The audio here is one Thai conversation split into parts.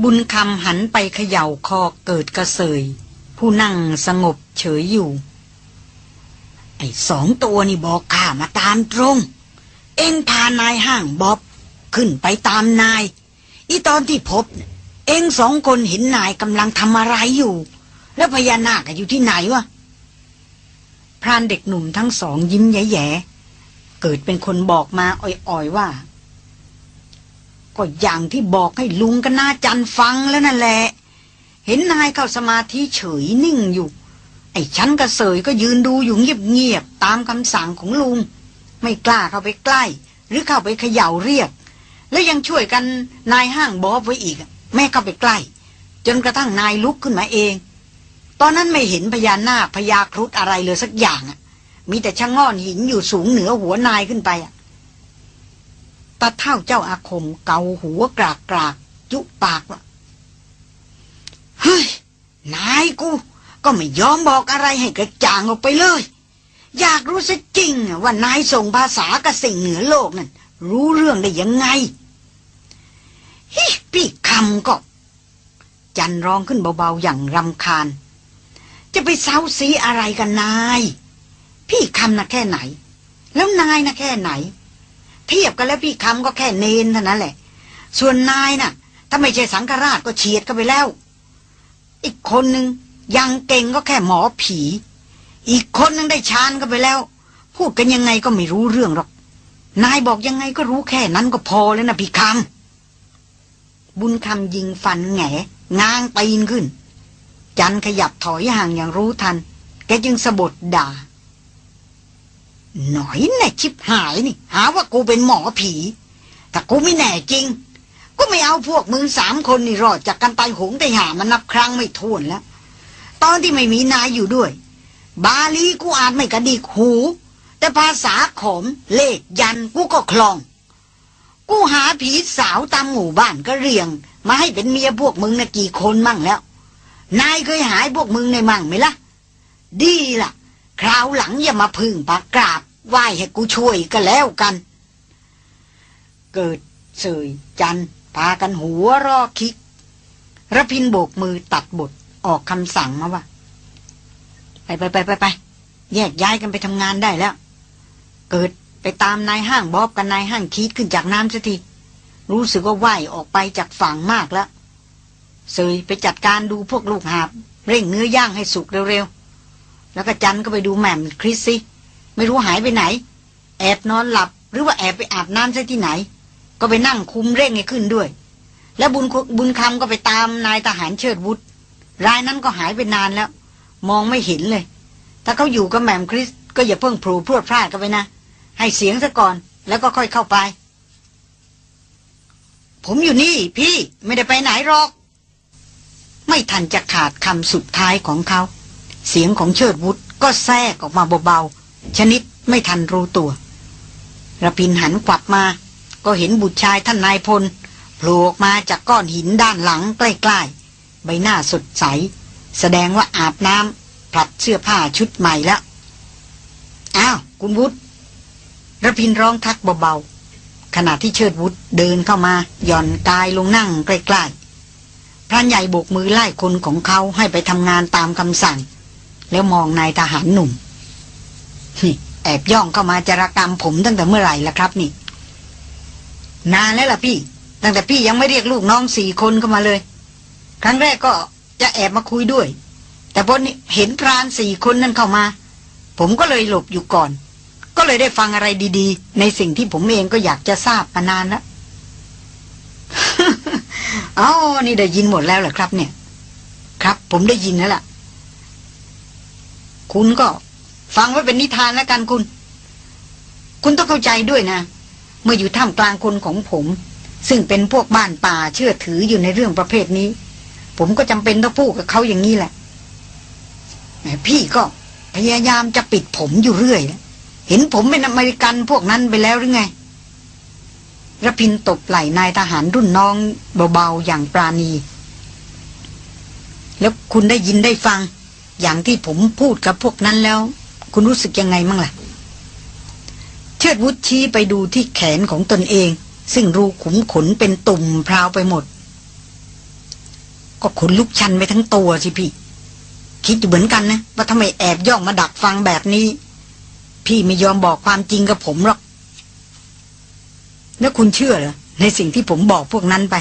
บุญคำหันไปเขย่าคอเกิดกระเสย ผู้นั่งสงบเฉยอยู่ ไอ้สองตัวนี่บอกข้ามาตามตรง เอ็งพานายห้างบ๊อบ ขึ้นไปตามนาย อีตอนที่พบ เอ็งสองคนเห็นนายกำลังทำอะไรอยู่ แล้วพญานาคอยู่ที่ไหนวะพรานเด็กหนุ่มทั้งสองยิ้มแย่ๆเกิดเป็นคนบอกมาอ่อยๆว่า ก็อย่างที่บอกให้ลุงกับน้าจันฟังแล้วนั่นแหละ เห็นนายเข้าสมาธิเฉยนิ่งอยู่ ไอ้ฉันกระเสยก็ยืนดูอยู่เงียบๆตามคำสั่งของลุง ไม่กล้าเข้าไปใกล้ หรือเข้าไปเขย่าเรียก แล้วยังช่วยกันนายห้างบอบไว้อีก แม่เข้าไปใกล้ จนกระทั่งนายลุกขึ้นมาเอง ตอนนั้นไม่เห็นพญานาคพญาครุฑอะไรเลยสักอย่างมีแต่ช่างง่อนหินอยู่สูงเหนือหัวนายขึ้นไปอะ ตาเท่าเจ้าอาคมเกาหัวกรากกรากจุปากว่าเฮ้ย นายกู ก็ไม่ยอมบอกอะไรให้กระจ่างออกไปเลย อยากรู้ซะจริงว่านายส่งภาษากับสิ่งเหนือโลกนั่นรู้เรื่องได้ยังไงฮิพี่คำก็ จันร้องขึ้นเบาๆอย่างรำคาญ จะไปเซาซีอะไรกันนาย พี่คำนะแค่ไหน แล้วนายนะแค่ไหน เทียบกันแล้วพี่คำก็แค่เนนเท่านั้นแหละ ส่วนนายน่ะ ถ้าไม่ใช่สังฆราชก็เฉียดกันไปแล้ว อีกคนหนึ่งยังเก่งก็แค่หมอผี อีกคนนึงได้ชานก็ไปแล้ว พูดกันยังไงก็ไม่รู้เรื่องหรอก นายบอกยังไงก็รู้แค่นั้นก็พอแล้วนะพี่คำบุญคำยิงฟันแงง้างตีนขึ้น จันขยับถอยห่างอย่างรู้ทัน แกจึงสะบดด่า หน่อยแน่ชิบหายนี่ หาว่ากูเป็นหมอผี แต่กูไม่แน่จริง ก็ไม่เอาพวกมึงสามคนนี่รอดจากกันตายหงได้หามันนับครั้งไม่ถ้วนแล้ว ตอนที่ไม่มีนายอยู่ด้วย บาลีกูอ่านไม่กระดิกหู แต่ภาษาขมเลขยันกูก็คลอง กูหาผีสาวตามหมู่บ้านก็เรียง มาให้เป็นเมียพวกมึงนะกี่คนมั่งแล้ว นายเคยหายพวกมึงในมั่งไหมล่ะ ดีล่ะ คราวหลังอย่ามาพึ่งปากกราบไหว้ให้กูช่วยก็แล้วกัน เกิดเสยจันพากันหัวรอคิกระพินโบกมือตัดบทออกคำสั่งมาว่า ไปไปไปไปไปแยกย้ายกันไปทำงานได้แล้ว เกิดไปตามนายห้างบอบกับนายห้างคิดขึ้นจากน้ำสักทีรู้สึกว่าว่ายออกไปจากฝั่งมากแล้วเสยไปจัดการดูพวกลูกหาบ เร่งเนื้อย่างให้สุกเร็วๆ แล้วก็จันก็ไปดูแหม่มคริสซิไม่รู้หายไปไหน แอบนอนหลับ หรือว่าแอบไปอาบน้ำซะที่ไหน ก็ไปนั่งคุมเร่งให้ขึ้นด้วย แล้วบุญบุญคำก็ไปตามนายทหารเชิดวุฒิรายนั้นก็หายไปนานแล้ว มองไม่เห็นเลย ถ้าเขาอยู่กับแหม่มคริสก็อย่าเพิ่งพลูพรวดพลาดกันไปนะ ให้เสียงซะก่อนแล้วก็ค่อยเข้าไป ผมอยู่นี่พี่ไม่ได้ไปไหนหรอก ไม่ทันจะขาดคำสุดท้ายของเขา เสียงของเชิดวุฒก็แทรกออกมาเบาๆ ชนิดไม่ทันรู้ตัวระพินหันกลับมา ก็เห็นบุตรชายท่านนายพลโผล่ออกมาจากก้อนหินด้านหลังใกล้ๆ ใบหน้าสดใส แสดงว่าอาบน้ำผลัดเสื้อผ้าชุดใหม่แล้ว อ้าว คุณวุฒิระพินร้องทักเบาๆ ขณะที่เชิดวุฒเดินเข้ามาหย่อนกายลงนั่งใกล้ๆพรานใหญ่โบกมือไล่คนของเขาให้ไปทำงานตามคำสั่ง แล้วมองนายทหารหนุ่มแอบย่องเข้ามาจารกรรมผมตั้งแต่เมื่อไหร่ละครับนี่ นานแล้วล่ะพี่ ตั้งแต่พี่ยังไม่เรียกลูกน้องสี่คนเข้ามาเลย ครั้งแรกก็จะแอบมาคุยด้วย แต่พอเห็นพรานสี่คนนั้นเข้ามา ผมก็เลยหลบอยู่ก่อน ก็เลยได้ฟังอะไรดีๆ ในสิ่งที่ผมเองก็อยากจะทราบมานานแล้วอ๋อนี่ได้ยินหมดแล้วเหรอครับ เนี่ย ครับ ผมได้ยินแล้วล่ะ คุณก็ ฟังไว้เป็นนิทานแล้วกันคุณ คุณต้องเข้าใจด้วยนะ เมื่ออยู่ท่ามกลางคนของผม ซึ่งเป็นพวกบ้านป่าเชื่อถืออยู่ในเรื่องประเภทนี้ ผมก็จำเป็นต้องพูดกับเขาอย่างนี้แหละแม่พี่ก็พยายามจะปิดผมอยู่เรื่อยเห็นผมเป็นอเมริกันพวกนั้นไปแล้วหรือไงระพินตบไหล่นายทหารรุ่นน้องเบาๆอย่างปราณี แล้วคุณได้ยินได้ฟัง อย่างที่ผมพูดกับพวกนั้นแล้ว คุณรู้สึกยังไงมั่งล่ะ เชิดวุฒชี้ไปดูที่แขนของตนเอง ซึ่งรูขุมขนเป็นตุ่มพราวไปหมด ก็ขนลุกชันไปทั้งตัวสิพี่ คิดอยู่เหมือนกันนะ ว่าทำไมแอบย่องมาดักฟังแบบนี้ พี่ไม่ยอมบอกความจริงกับผมหรอก แล้วคุณเชื่อเหรอในสิ่งที่ผมบอกพวกนั้นไป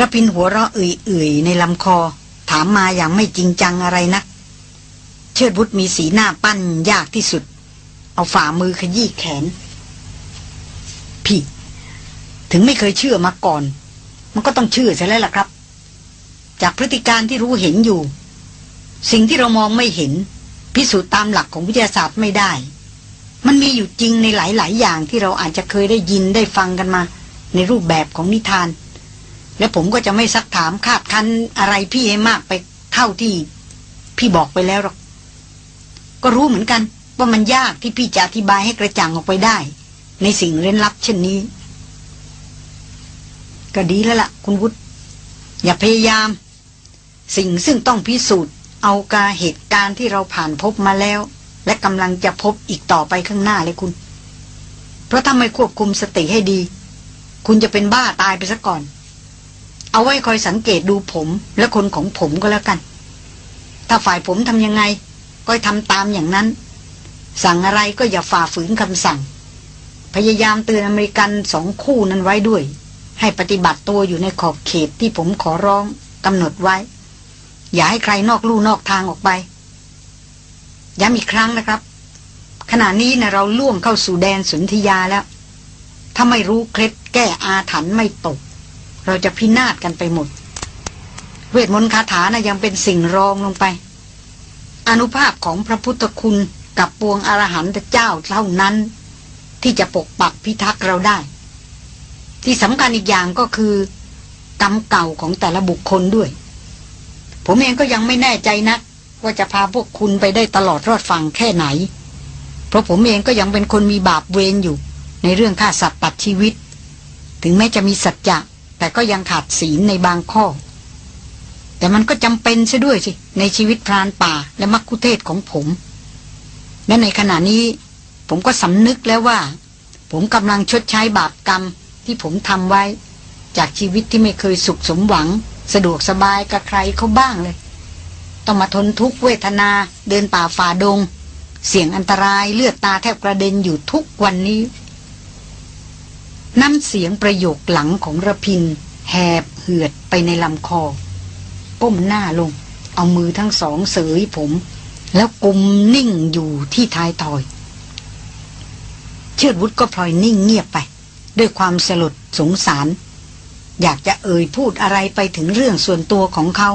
ระพินหัวเราะเอื่อยๆในลำคอามมาอย่างไม่จริงจังอะไรนะเชิดบุตรมีสีหน้าปั้นยากที่สุด เอาฝ่ามือขยี้แขน พี่ ถึงไม่เคยเชื่อมาก่อน มันก็ต้องเชื่อใช่แล้วล่ะครับ จากพฤติการที่รู้เห็นอยู่ สิ่งที่เรามองไม่เห็น พิสูจน์ตามหลักของวิทยาศาสตร์ไม่ได้ มันมีอยู่จริงในหลาย ๆ อย่างที่เราอาจจะเคยได้ยินได้ฟังกันมา ในรูปแบบของนิทาน และผมก็จะไม่ซักถามคาดคันอะไรพี่ให้มากไปเท่าที่พี่บอกไปแล้วหรอก ก็รู้เหมือนกัน ว่ามันยากที่พี่จะอธิบายให้กระจ่างออกไปได้ ในสิ่งเร้นลับเช่นนี้ ก็ดีแล้วล่ะ คุณวุฒิอย่าพยายาม สิ่งซึ่งต้องพิสูจน์ เอากาเหตุการณ์ที่เราผ่านพบมาแล้ว และกำลังจะพบอีกต่อไปข้างหน้าเลยคุณ เพราะถ้าไม่ควบคุมสติให้ดี คุณจะเป็นบ้าตายไปซะก่อน เอาไว้คอยสังเกตดูผมและคนของผมก็แล้วกัน ถ้าฝ่ายผมทำยังไง ก็ทำตามอย่างนั้น สั่งอะไรก็อย่าฝ่าฝืนคำสั่ง พยายามเตือนอเมริกันสองคู่นั้นไว้ด้วย ให้ปฏิบัติตัวอยู่ในขอบเขตที่ผมขอร้องกำหนดไว้ อย่าให้ใครนอกลู่นอกทางออกไป ย้ำอีกครั้งนะครับ ขณะนี้นะเราล่วงเข้าสู่แดนสุนทยาแล้ว ถ้าไม่รู้เคล็ดแก้อาถรรพ์ไม่ตก เราจะพินาศกันไปหมด เวทมนต์คาถานะยังเป็นสิ่งรองลงไป อนุภาพของพระพุทธคุณกับปวงอรหันตเจ้าเท่านั้น ที่จะปกปักพิทักษ์เราได้ ที่สำคัญอีกอย่างก็คือกรรมเก่าของแต่ละบุคคลด้วย ผมเองก็ยังไม่แน่ใจนัก ว่าจะพาพวกคุณไปได้ตลอดรอดฟังแค่ไหน เพราะผมเองก็ยังเป็นคนมีบาปเวรอยู่ ในเรื่องฆ่าสัตว์ตัดชีวิต ถึงแม้จะมีสัจจะ แต่ก็ยังขาดศีลในบางข้อ แต่มันก็จำเป็นซะด้วยสิ ในชีวิตพรานป่าและมักคุเทศของผม และในขณะนี้ ผมก็สำนึกแล้วว่า ผมกำลังชดใช้บาปกรรมที่ผมทำไว้ จากชีวิตที่ไม่เคยสุขสมหวัง สะดวกสบายกับใครเขาบ้างเลย ต้องมาทนทุกเวทนาเดินป่าฝ่าดง เสี่ยงอันตรายเลือดตาแทบกระเด็นอยู่ทุกวันนี้ น้ำเสียงประโยคหลังของระพิน แหบเหือดไปในลำคอ ก้มหน้าลง เอามือทั้งสองเสยผม แล้วกุมนิ่งอยู่ที่ท้ายถอย เชิดวุฒก็พลอยนิ่งเงียบไป ด้วยความสลดสงสาร อยากจะเอ่ยพูดอะไรไปถึงเรื่องส่วนตัวของเขา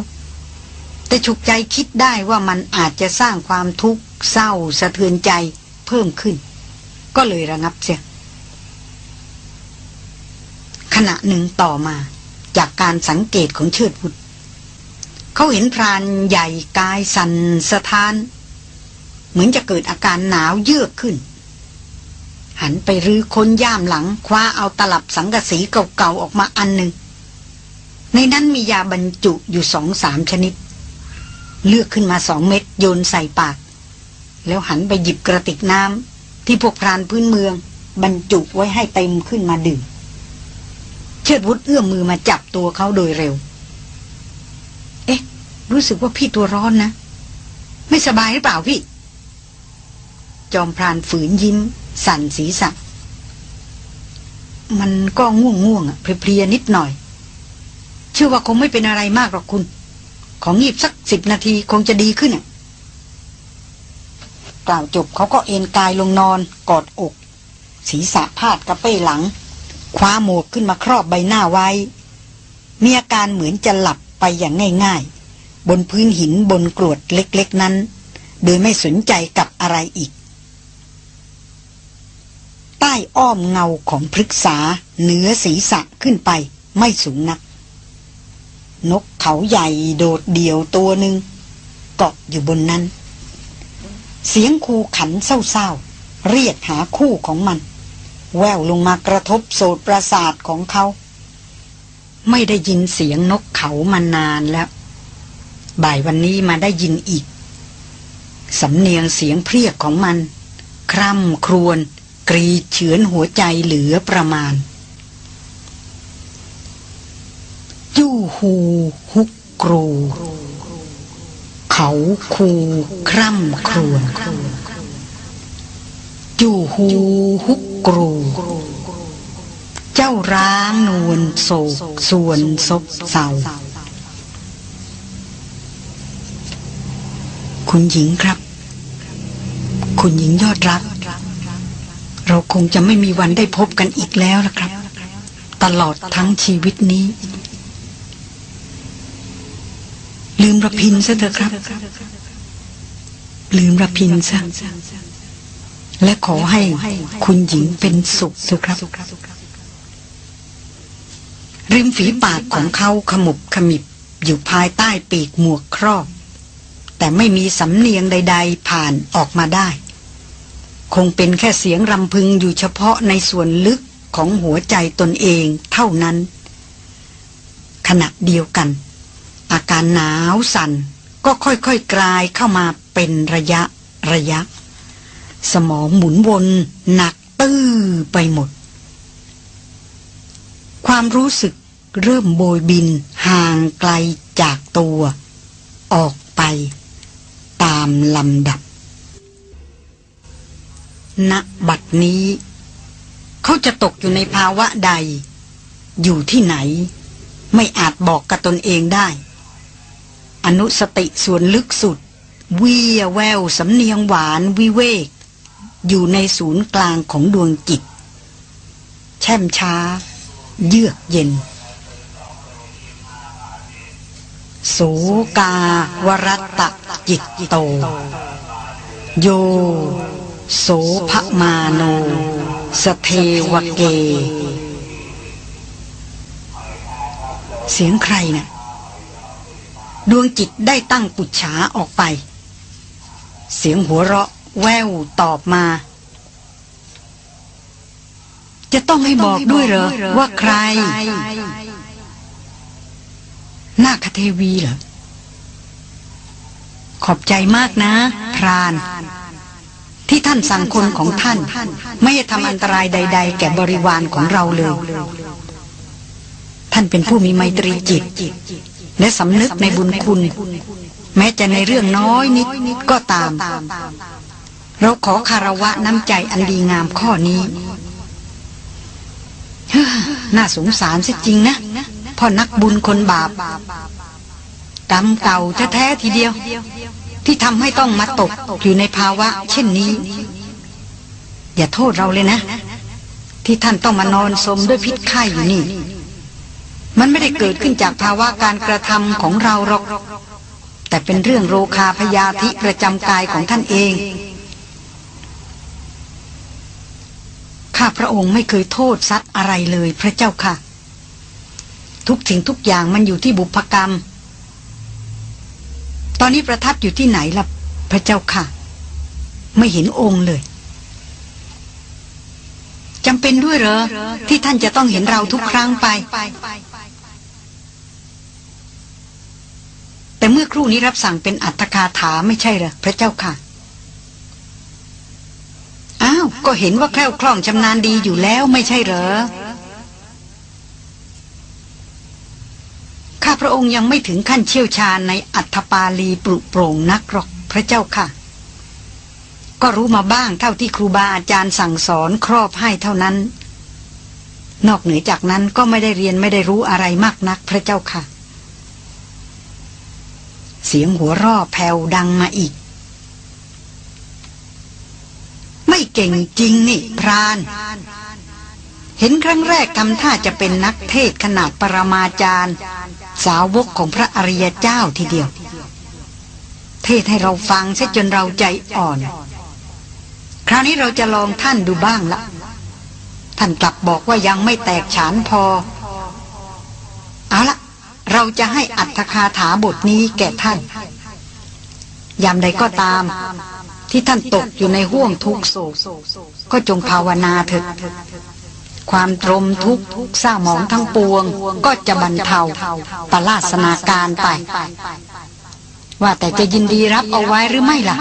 แต่ฉุกใจคิดได้ว่ามันอาจจะสร้างความทุกข์เศร้าสะเทือนใจเพิ่มขึ้น ก็เลยระงับเสีย ณะหนึ่งต่อมาจากการสังเกตของเชิดวุฒเขาเห็นพรานใหญ่กายสันสะท้าน เหมือนจะเกิดอาการหนาวเยือกขึ้น หันไปรื้อค้นย่ามหลัง คว้าเอาตลับสังกะสีเก่าๆออกมาอันหนึ่ง ในนั้นมียาบรรจุอยู่สองสามชนิด เลือกขึ้นมาสองเม็ดโยนใส่ปาก แล้วหันไปหยิบกระติกน้ำที่พวกพรานพื้นเมือง บรรจุไว้ให้เต็มขึ้นมาดื่ม ชิดวุฒเอื้อมมือมาจับตัวเขาโดยเร็ว เอ๊ะ รู้สึกว่าพี่ตัวร้อนนะ ไม่สบายหรือเปล่าพี่ จอมพรานฝืนยิ้ม สั่นศีรษะ มันก็ง่วงง่วงอะเพลียๆนิดหน่อย เชื่อว่าคงไม่เป็นอะไรมากหรอกคุณ ของงีบสักสิบนาทีคงจะดีขึ้นกล่าวจบเขาก็เอนกายลงนอนกอดอก ศีรษะพาดกระเป้หลัง คว้าหมวกขึ้นมาครอบใบหน้าไว้ มีอาการเหมือนจะหลับไปอย่างง่ายๆ บนพื้นหินบนกรวดเล็กๆนั้น โดยไม่สนใจกับอะไรอีก ใต้อ้อมเงาของพฤกษาเหนือศีรษะขึ้นไปไม่สูงนัก นกเขาใหญ่โดดเดี่ยวตัวหนึ่งเกาะอยู่บนนั้น เสียงคูขันเศร้าๆเรียกหาคู่ของมัน แววลงมากระทบโสดประสาทของเขา ไม่ได้ยินเสียงนกเขามานานแล้ว บ่ายวันนี้มาได้ยินอีก สำเนียงเสียงเพรียกของมัน คร่ำครวญกรีเฉือนหัวใจเหลือประมาณ ยู่หูฮุกกรู เขาคูคร่ำครวญจู่หูฮุก กรู เจ้าร้างนวลโศกส่วนซบเศร้าคุณหญิงครับ คุณหญิงยอดรัก เราคงจะไม่มีวันได้พบกันอีกแล้วละครับ ตลอดทั้งชีวิตนี้ ลืมระพินซะเถอะครับ ลืมระพินซะ และขอให้คุณหญิงเป็นสุขเถอะครับ ริมฝีปากของเขาขมุบขมิบอยู่ภายใต้ปีกหมวกครอบ แต่ไม่มีสำเนียงใด ๆ ผ่านออกมาได้ คงเป็นแค่เสียงรำพึงอยู่เฉพาะในส่วนลึกของหัวใจตนเองเท่านั้น ขณะเดียวกัน อาการหนาวสั่นก็ค่อยๆกลายเข้ามาเป็นระยะระยะ สมองหมุนวนหนักตื้อไปหมด ความรู้สึกเริ่มโบยบินห่างไกลจากตัว ออกไปตามลำดับ ณ บัดนี้ เขาจะตกอยู่ในภาวะใด อยู่ที่ไหน ไม่อาจบอกกับตนเองได้ อนุสติส่วนลึกสุด วียแววสำเนียงหวานวิเวก อยู่ในศูนย์กลางของดวงจิต แช่มช้า เยือกเย็น โสกาวรัตตจิตโต โย โสภมาโน สเทวเก เสียงใครนะ่ะดวงจิตได้ตั้งปุจฉาออกไป เสียงหัวเราะ แววตอบมา จะต้องให้บอกด้วยเหรอ ว่าใคร นาคเทวีเหรอ ขอบใจมากนะ พราน ที่ท่านสั่งคนของท่าน ไม่ให้ทำอันตรายใด ๆ แก่บริวารของเราเลย ท่านเป็นผู้มีไมตรีจิต และสำนึกในบุญคุณ แม้จะในเรื่องน้อยนิดก็ตาม เราขอคารวะน้ำใจอันดีงามข้อนี้น่าสงสารสิจริงนะพ่อนักบุญคนบาปกรรมเก่าแท้ๆทีเดียว ที่ทำให้ต้องมาตกอยู่ในภาวะ เช่นนี้ อย่าโทษเราเลยนะ ที่ท่านต้องมานอนสมด้วยพิษไข้อยู่นี่ มันไม่ได้เกิดขึ้นจากภาวะการกระทำของเราหรอก แต่เป็นเรื่องโรคาพยาธิประจำกายของท่านเอง ข้าพระองค์ไม่เคยโทษซัดอะไรเลยพระเจ้าค่ะ ทุกสิ่งทุกอย่างมันอยู่ที่บุพกรรม ตอนนี้ประทับอยู่ที่ไหนล่ะพระเจ้าค่ะ ไม่เห็นองค์เลยจำเป็นด้วยเหรอ ที่ท่านจะต้องเห็นเราทุกครั้งไป แต่เมื่อครู่นี้รับสั่งเป็นอัตถคาถาไม่ใช่เหรอพระเจ้าค่ะ อ้าว ก็เห็นว่าแคล่วคล่องชำนาญดีอยู่แล้วไม่ใช่เหรอ ข้าพระองค์ยังไม่ถึงขั้นเชี่ยวชาญในอัฐปาลีปรุโปร่งนักหรอกพระเจ้าค่ะ ก็รู้มาบ้างเท่าที่ครูบาอาจารย์สั่งสอนครอบให้เท่านั้น นอกเหนือจากนั้นก็ไม่ได้เรียนไม่ได้รู้อะไรมากนักพระเจ้าค่ะ เสียงหัวร่อแผ่วดังมาอีก ไม่ เก่งจริงนี่พราน เห็นครั้งแรกทำท่าจะเป็นนักเทศขนาดปรมาจารย์ สาวกของพระอริยเจ้าทีเดียว เทศให้เราฟังเสียจนเราใจอ่อน คราวนี้เราจะลองท่านดูบ้างละท่านกลับบอกว่ายังไม่แตกฉานพอ เอาละเราจะให้อัตถคาถาบทนี้แก่ท่าน ยามใดก็ตาม ที่ท่านตกอยู่ในห่วงทุกโศก ก็จงภาวนาเถิดความตรมทุกข์เศร้าหมองทั้งปวง ก็จะบรรเทาปลาสนาการไป ว่าแต่จะยินดีรับเอาไว้หรือไม่ล่ะ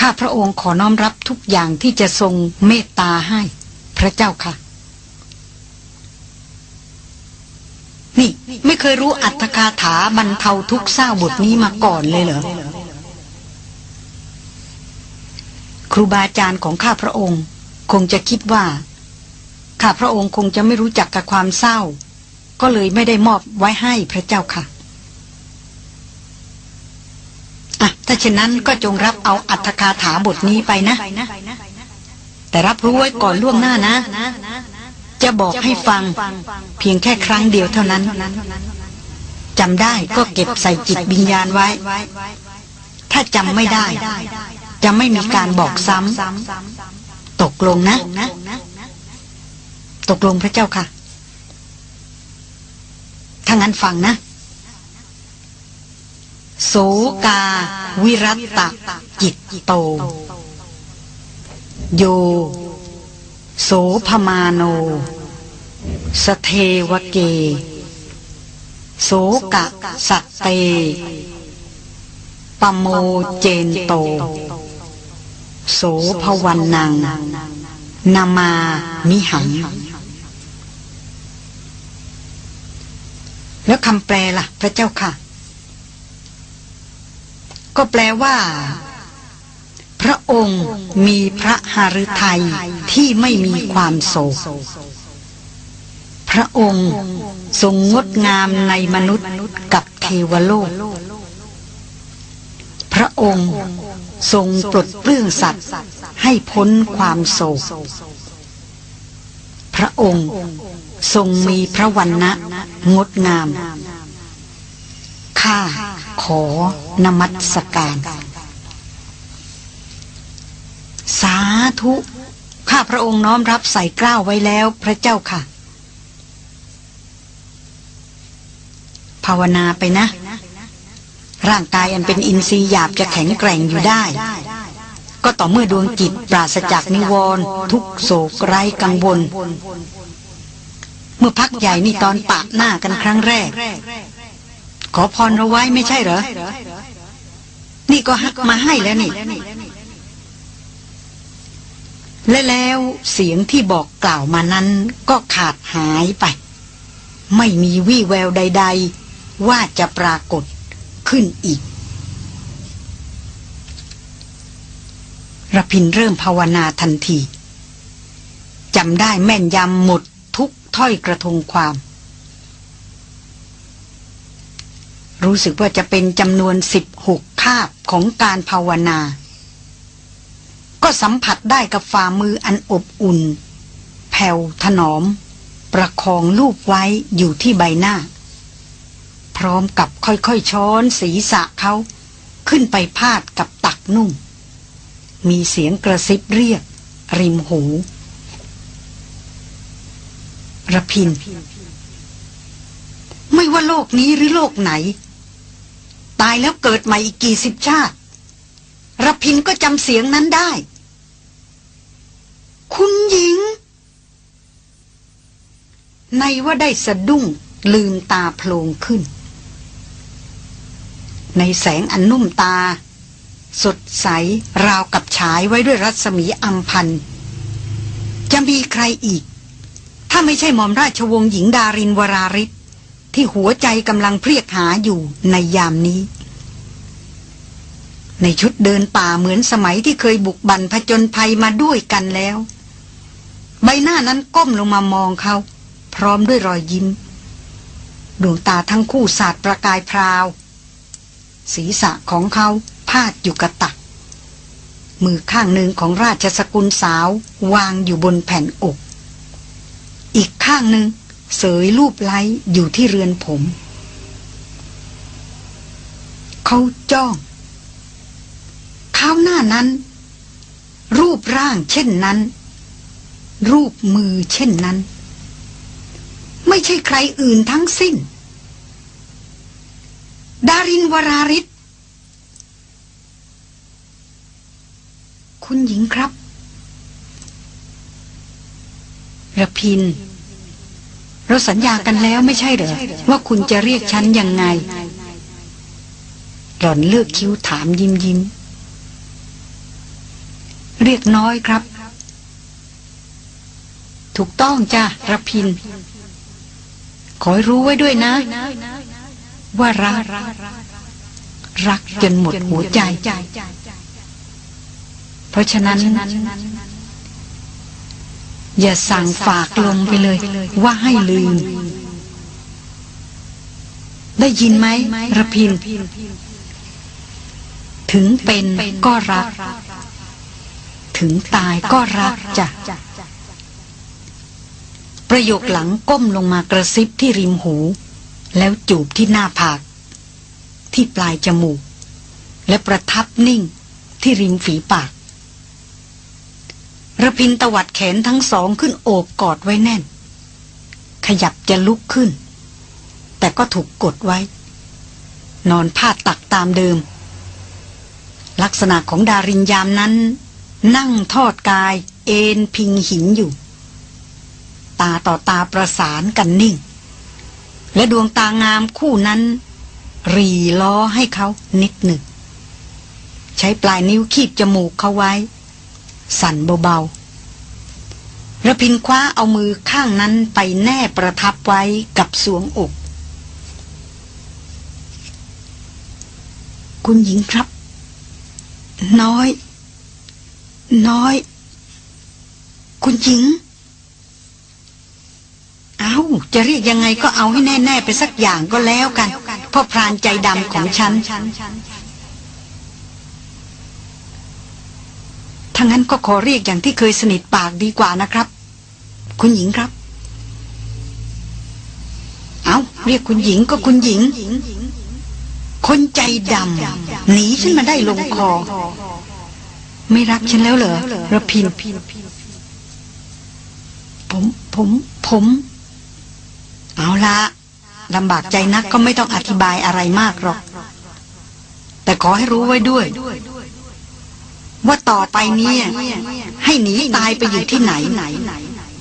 ข้าพระองค์ขอน้อมรับทุกอย่างที่จะทรงเมตตาให้ พระเจ้าค่ะ นี่ ไม่เคยรู้อัตถคาถาบรรเทาทุกข์เศร้าบทนี้มาก่อนเลยเหรอ ครูบาอาจารย์ของข้าพระองค์ คงจะคิดว่า ข้าพระองค์คงจะไม่รู้จักกับความเศร้า ก็เลยไม่ได้มอบไว้ให้พระเจ้าค่ะอะถ้าเช่นนั้นก็จงรับเอาอัตถคาถาบทนี้ไปนะ แต่รับรู้ไว้ก่อนล่วงหน้านะ จะบอกให้ฟัง เพียงแค่ครั้งเดียวเท่านั้นจำได้ก็เก็บใส่จิตวิญญาณไว้ ถ้าจำไม่ได้ จะไม่มีการบอกซ้ำตกลงนะ ตกลงพระเจ้าค่ะ ถ้างั้นฟังนะ โสกา วิรัตตจิตโต โย โสภมาโน สเทวเก โสกะสัตเต ปโมเจนโต โสภวันนัง นามามิหัง แล้วคำแปลล่ะ พระเจ้าค่ะ ก็แปลว่า พระองค์มีพระหฤทัยที่ไม่มีความโศก พระองค์ทรงงดงามในมนุษย์กับเทวโลก พระองค์ทรงปลดเปลื้องสัตว์ให้พ้นความโศก พระองค์ทรงมีพระวันนะงดงาม ข้าขอนมัสการ สาธุ ข้าพระองค์น้อมรับใส่กล้าวไว้แล้วพระเจ้าค่ะ ภาวนาไปนะ ร่างกายอันเป็นอินทรีย์หยาบจะแข็งแกร่งอยู่ได้ ก็ต่อเมื่อดวงจิตปราศจากนิวรณ์ทุกโศกไร้กังวล เมื่อพักใหญ่นี่ตอนปะหน้ากันครั้งแรก ขอพรเราไว้ไม่ใช่เหรอ นี่ก็มาให้แล้วนี่ และแล้วเสียงที่บอกกล่าวมานั้นก็ขาดหายไป ไม่มีวี่แววใด ๆ ว่าจะปรากฏขึ้นอีกระพินเริ่มภาวนาทันทีจำได้แม่นยำหมดทุกถ้อยกระทงความ รู้สึกว่าจะเป็นจำนวนสิบหกคาบของการภาวนา ก็สัมผัสได้กับฝ่ามืออันอบอุ่น แผ่วถนอม ประคองลูบไว้อยู่ที่ใบหน้า พร้อมกับค่อยๆช้อนศีรษะเขา ขึ้นไปพาดกับตักนุ่ม มีเสียงกระซิบเรียก ริมหูระพิน ไม่ว่าโลกนี้หรือโลกไหน ตายแล้วเกิดใหม่อีกกี่สิบชาติระพินก็จำเสียงนั้นได้ คุณหญิง ในว่าได้สะดุ้งลืมตาโพลงขึ้น ในแสงอันนุ่มตา สดใสราวกับฉายไว้ด้วยรัศมีอัมพันจะมีใครอีก ถ้าไม่ใช่หมอมราชวงศ์หญิงดารินวราริศที่หัวใจกำลังเพรียกหาอยู่ในยามนี้ ในชุดเดินป่าเหมือนสมัยที่เคยบุกบันผจญภัยมาด้วยกันแล้ว ใบหน้านั้นก้มลงมามองเขา พร้อมด้วยรอยยิ้ม ดวงตาทั้งคู่สาดประกายพราว ศีรษะของเขาพาดอยู่กระตัก มือข้างหนึ่งของราชสกุลสาววางอยู่บนแผ่นอก อีกข้างหนึ่งเสยรูปไล้อยู่ที่เรือนผม เขาจ้องข้าวหน้านั้น รูปร่างเช่นนั้น รูปมือเช่นนั้น ไม่ใช่ใครอื่นทั้งสิ้น ดารินวราริศคุณหญิงครับระพิน เราสัญญากันแล้วไม่ใช่เหรอ ว่าคุณจะเรียกฉันยังไง หล่อนเลือกคิ้วถามยิ้มยิ้ม เรียกน้อยครับ ถูกต้องจ้ะระพิน ขอให้รู้ไว้ด้วยนะ ว่ารัก รักจนหมดหัวใจ เพราะฉะนั้น อย่าสั่งฝากลมไปเลย ว่าให้ลืม ได้ยินไหมระพิน ถึงเป็นก็รัก ถึงตายก็รักจ้ะ ประโยคหลังก้มลงมากระซิบที่ริมหู แล้วจูบที่หน้าผาก ที่ปลายจมูก และประทับนิ่งที่ริมฝีปากระพินตวัดแขนทั้งสองขึ้นโอบกอดไว้แน่น ขยับจะลุกขึ้น แต่ก็ถูกกดไว้ นอนพาดตักตามเดิม ลักษณะของดารินยามนั้น นั่งทอดกาย เอนพิงหินอยู่ ตาต่อตาประสานกันนิ่ง และดวงตางามคู่นั้น รีล้อให้เขานิดหนึ่ง ใช้ปลายนิ้วคีบจมูกเขาไว้ สั่นเบาๆระพินคว้าเอามือข้างนั้นไปแน่ประทับไว้กับสวงอก คุณหญิงครับ น้อย น้อย คุณหญิง เอาจะเรียกยังไงก็เอาให้แน่ ๆ ไปสักอย่างก็แล้วกันพ่อพรานใจดำของฉันถ้างั้นก็ขอเรียกอย่างที่เคยสนิทปากดีกว่านะครับ คุณหญิงครับ เอาเรียกคุณหญิงก็คุณหญิง คนใจดำหนีฉันมาได้ลงคอ ไม่รักฉันแล้วเหรอระพินผม ผม ผม เอาละลำบากใจนักก็ไม่ต้องอธิบายอะไรมากหรอก แต่ขอให้รู้ไว้ด้วย ว่าต่อไปนี้ให้หนีตายไปอยู่ที่ไหน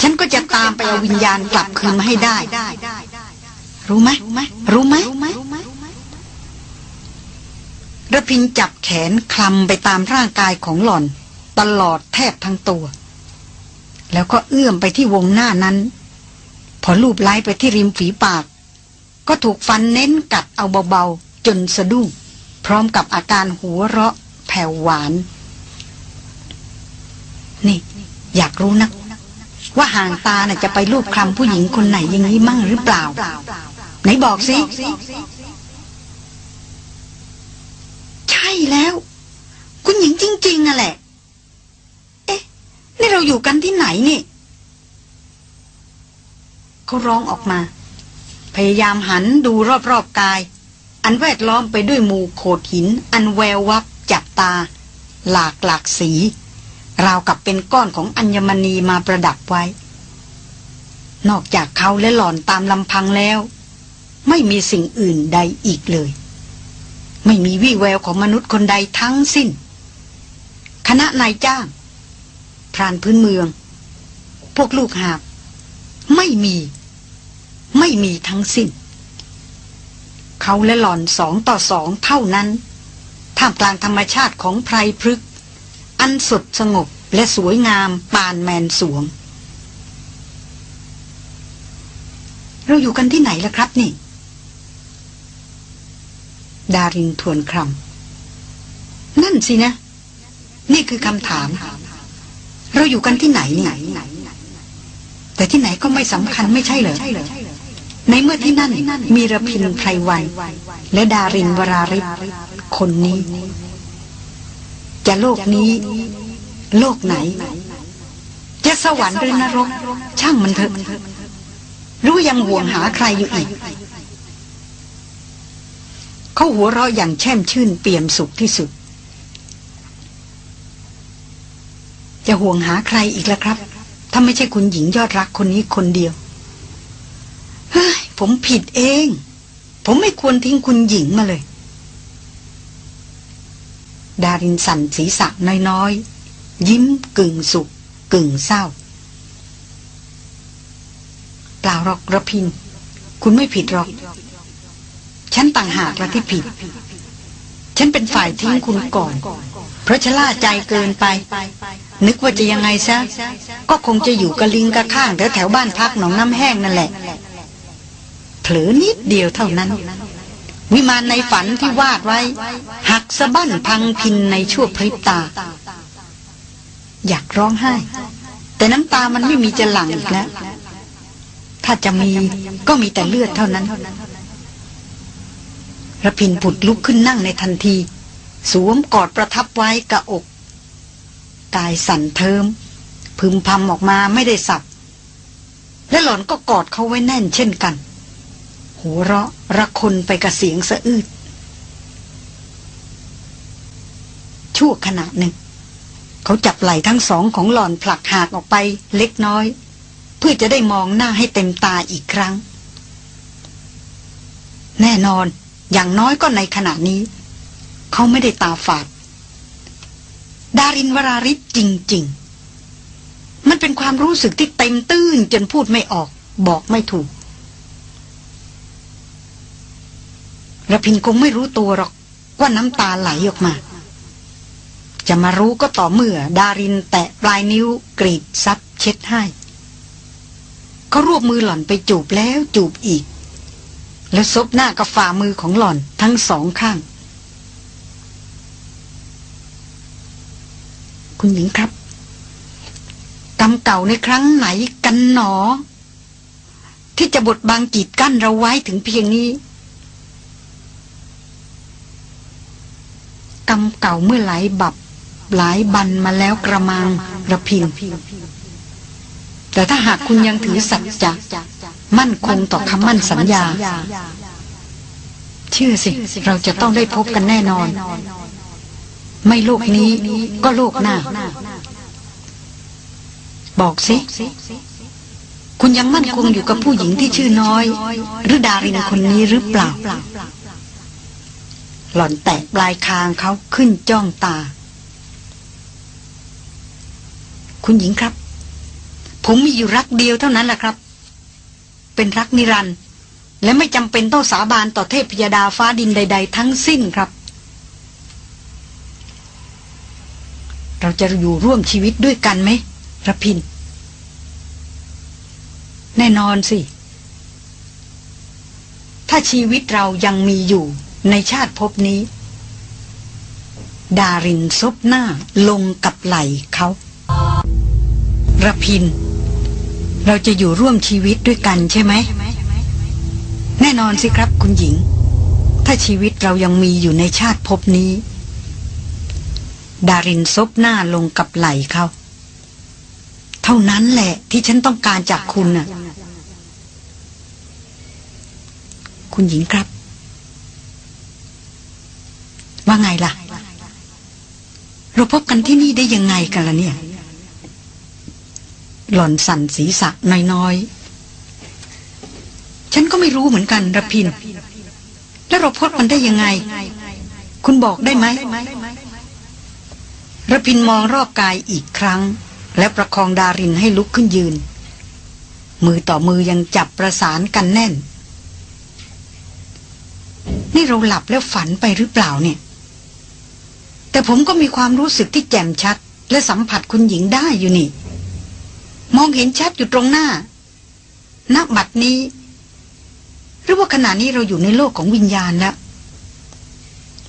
ฉันก็จะตามไปเอาวิญญาณกลับคืนมาให้ได้ รู้ไหมรู้ไหมระพินจับแขนคลำไปตามร่างกายของหล่อน ตลอดแทบทั้งตัว แล้วก็เอื้อมไปที่วงหน้านั้น อลูบไล้ไปที่ริมฝีปาก ก็ถูกฟันเน้นกัดเอาเบาๆ จนสะดุ้ง พร้อมกับอาการหัวเราะแผ่วหวาน นี่ อยากรู้นัก ว่าห่างตาน่ะจะไปรูปคลำผู้หญิงคนไหนอย่างนี้มั่งหรือเปล่า ไหนบอกสิ ใช่แล้ว คุณหญิงจริงๆน่ะแหละ เอ๊ะ นี่เราอยู่กันที่ไหนนี่ เขาร้องออกมา พยายามหันดูรอบๆกาย อันแวดล้อมไปด้วยหมู่โขดหิน อันแวววับจับตา หลากหลากสี ราวกับเป็นก้อนของอัญมณีมาประดับไว้ นอกจากเขาและหล่อนตามลำพังแล้ว ไม่มีสิ่งอื่นใดอีกเลย ไม่มีวี่แววของมนุษย์คนใดทั้งสิ้น คณะนายจ้างพรานพื้นเมือง พวกลูกหาบ ไม่มี ไม่มีทั้งสิ้น เขาและหล่อนสองต่อสองเท่านั้น ท่ามกลางธรรมชาติของไพรพฤก อันสดสงบและสวยงามปานแมนสวง เราอยู่กันที่ไหนล่ะครับนี่ ดารินทวนคำนั่นสินะ นี่คือคำถาม เราอยู่กันที่ไหนนี่แต่ที่ไหนก็ไม่สำคัญไม่ใช่เหรอ ในเมื่อที่นั่นมีระพินไพรวัน และดารินวราริศคนนี้ จะโลกนี้ โลกไหน จะสวรรค์หรือนรก ช่างมันเถอะรู้ยังห่วงหาใครอยู่อีก เขาหัวเราะอย่างแช่มชื่นเปี่ยมสุขที่สุด จะห่วงหาใครอีกล่ะครับ ถ้าไม่ใช่คุณหญิงยอดรักคนนี้คนเดียว ผมผิดเอง ผมไม่ควรทิ้งคุณหญิงมาเลย ดารินสันศีรษะน้อยๆ ยิ้มกึ่งสุข กึ่งเศร้า เปล่าหรอกระพิน คุณไม่ผิดหรอก ฉันต่างหากละที่ผิด ฉันเป็นฝ่ายทิ้งคุณก่อน เพราะชะล่าใจเกินไป นึกว่าจะยังไงซะ ก็คงจะอยู่กับลิงกับข้างแถวแถวบ้านพักหนองน้ำแห้งนั่นแหละ ลอนิดเดียวเท่านั้น วิมานในฝันที่วาดไว้ หักสะบั้นพังพินในชั่วพริบตา อยากร้องไห้ แต่น้ำตามันไม่มีจะหลั่งอีกแล้วถ้าจะมีก็มีแต่เลือดเท่านั้นระพินผุดลุกขึ้นนั่งในทันที สวมกอดประทับไว้กะอก กายสั่นเทิม พึมพำออกมาไม่ได้สับ และหล่อนก็กอดเขาไว้แน่นเช่นกัน หัวเราะระคนไปกับเสียงสะอื้นชั่วขณะหนึ่ง เขาจับไหล่ทั้งสองของหล่อนผลักหากออกไปเล็กน้อย เพื่อจะได้มองหน้าให้เต็มตาอีกครั้ง แน่นอนอย่างน้อยก็ในขณะนี้ เขาไม่ได้ตาฝาด ดารินวราริศจริง ๆ มันเป็นความรู้สึกที่เต็มตื้นจนพูดไม่ออก บอกไม่ถูก ระพินคงไม่รู้ตัวหรอกว่าน้ำตาไหลออกมา จะมารู้ก็ต่อเมื่อ ดารินแตะปลายนิ้วกรีดซับเช็ดให้เขารวบมือหล่อนไปจูบแล้วจูบอีก แล้วซบหน้ากับฝ่ามือของหล่อนทั้งสองข้าง คุณหญิงครับกรรมเก่าในครั้งไหนกันหนอ ที่จะบดบังกีดกั้นเราไว้ถึงเพียงนี้ กรรมเก่าเมื่อหลายบับ หลายบันมาแล้วกระมังระพิน แต่ถ้าหากคุณยังถือสัจจะมั่นคงต่อคำมั่นสัญญา เชื่อสิ เราจะต้องได้พบกันแน่นอน ไม่โลกนี้ก็โลกหน้า บอกสิ คุณยังมั่นคงอยู่กับผู้หญิงที่ชื่อน้อย หรือดารินคนนี้หรือเปล่า หล่อนแตะปลายคางเขาขึ้นจ้องตา คุณหญิงครับ ผมมีอยู่รักเดียวเท่านั้นแหละครับ เป็นรักนิรันดร์และไม่จำเป็นต้องสาบานต่อเทพยดาฟ้าดินใด ๆ ทั้งสิ้นครับ เราจะอยู่ร่วมชีวิตด้วยกันไหมระพิน แน่นอนสิ ถ้าชีวิตเรายังมีอยู่ ในชาติภพนี้ ดารินซบหน้าลงกับไหลเขาระพิน เราจะอยู่ร่วมชีวิตด้วยกันใช่ไหม แน่นอนสิครับคุณหญิง ถ้าชีวิตเรายังมีอยู่ในชาติภพนี้ ดารินซบหน้าลงกับไหลเขาเท่านั้นแหละที่ฉันต้องการจากคุณน่ะ คุณหญิงครับ ว่าไงล่ะ เราพบกันที่นี่ได้ยังไงกันล่ะเนี่ย หล่อนสั่นศีรษะน้อยๆ ฉันก็ไม่รู้เหมือนกันระพิน แล้วเราพบมันได้ยังไง คุณบอกได้ไหมระพินมองรอบกายอีกครั้ง และประคองดารินให้ลุกขึ้นยืน มือต่อมือยังจับประสานกันแน่น นี่เราหลับแล้วฝันไปหรือเปล่าเนี่ย แต่ผมก็มีความรู้สึกที่แจ่มชัด และสัมผัสคุณหญิงได้อยู่นี่ มองเห็นชัดอยู่ตรงหน้านักบัตนี้ หรือว่าขณะนี้เราอยู่ในโลกของวิญญาณแล้ว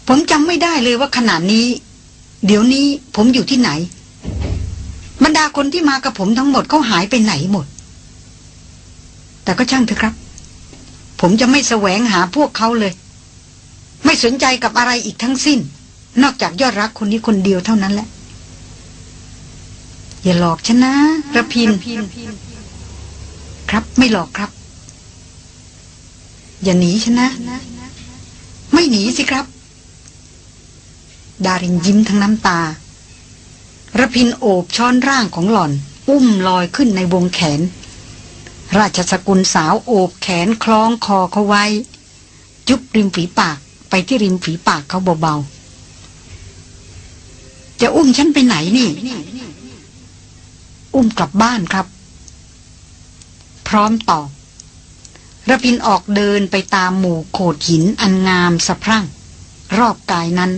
ผมจำไม่ได้เลยว่าขณะนี้ เดี๋ยวนี้ผมอยู่ที่ไหน บรรดาคนที่มากับผมทั้งหมดเขาหายไปไหนหมด แต่ก็ช่างเถอะครับ ผมจะไม่แสวงหาพวกเขาเลย ไม่สนใจกับอะไรอีกทั้งสิ้น นอกจากยอดรักคนนี้คนเดียวเท่านั้นแหละ อย่าหลอกฉันนะระพิน ครับไม่หลอกครับ อย่าหนีฉันนะ ไม่หนีสิครับ ดารินยิ้มทั้งน้ำตาระพินโอบช้อนร่างของหล่อน อุ้มลอยขึ้นในวงแขน ราชสกุลสาวโอบแขนคล้องคอเขาไว้ จุบริมฝีปากไปที่ริมฝีปากเขาเบาๆ จะอุ้มฉันไปไหนนี่ อุ้มกลับบ้านครับ พร้อมตอบระพินออกเดินไปตามหมู่โขดหินอันงามสะพรั่ง รอบกายนั้น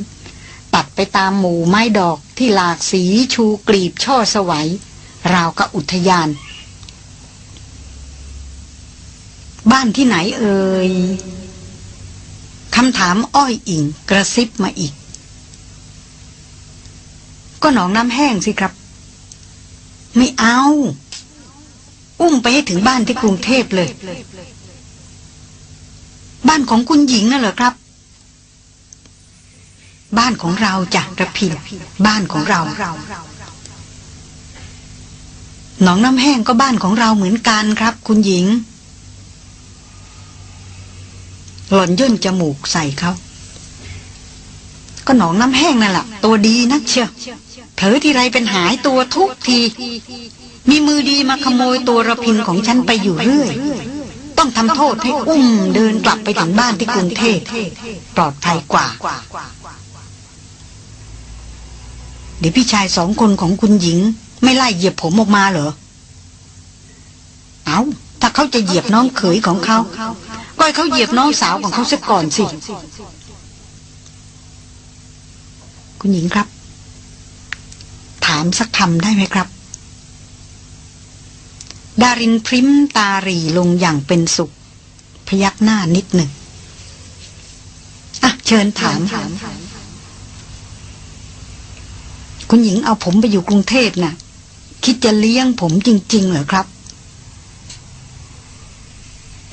ตัดไปตามหมู่ไม้ดอกที่หลากสีชูกลีบช่อสวัย ราวกับอุทยาน บ้านที่ไหนเอ่ยคำถามอ้อยอิงกระซิบมาอีก ก็หนองน้ำแห้งสิครับ ไม่เอา อุ้มไปให้ถึงบ้านที่กรุงเทพเลย บ้านของคุณหญิงน่ะเหรอครับ บ้านของเราจ้ะระพินบ้านของเราหนองน้ำแห้งก็บ้านของเราเหมือนกันครับ คุณหญิง หล่อนย่นจมูกใส่เขา ก็หนองน้ำแห้งนั่นแหละตัวดีนักเชียว เผลอทีไรเป็นหายตัวทุกที มีมือดีมาขโมยตัวระพินของฉันไปอยู่เรื่อย ต้องทำโทษให้อุ้มเดินกลับไปถึงบ้านที่กรุงเทพปลอดภัยกว่า เดี๋ยวพี่ชายสองคนของคุณหญิง ไม่ไล่เหยียบผมออกมาเหรอ เอาถ้าเขาจะเหยียบน้องเขยของเขาก็ให้เขาเหยียบน้องสาวของเขาซะก่อนสิ คุณหญิงครับามสักคำได้ไหมครับ ดารินพริมตารีลงอย่างเป็นสุข พยักหน้านิดหนึ่งอะเชิญถามคุณหญิงเอาผมไปอยู่กรุงเทพน่ะ คิดจะเลี้ยงผมจริง ๆ เหรอครับ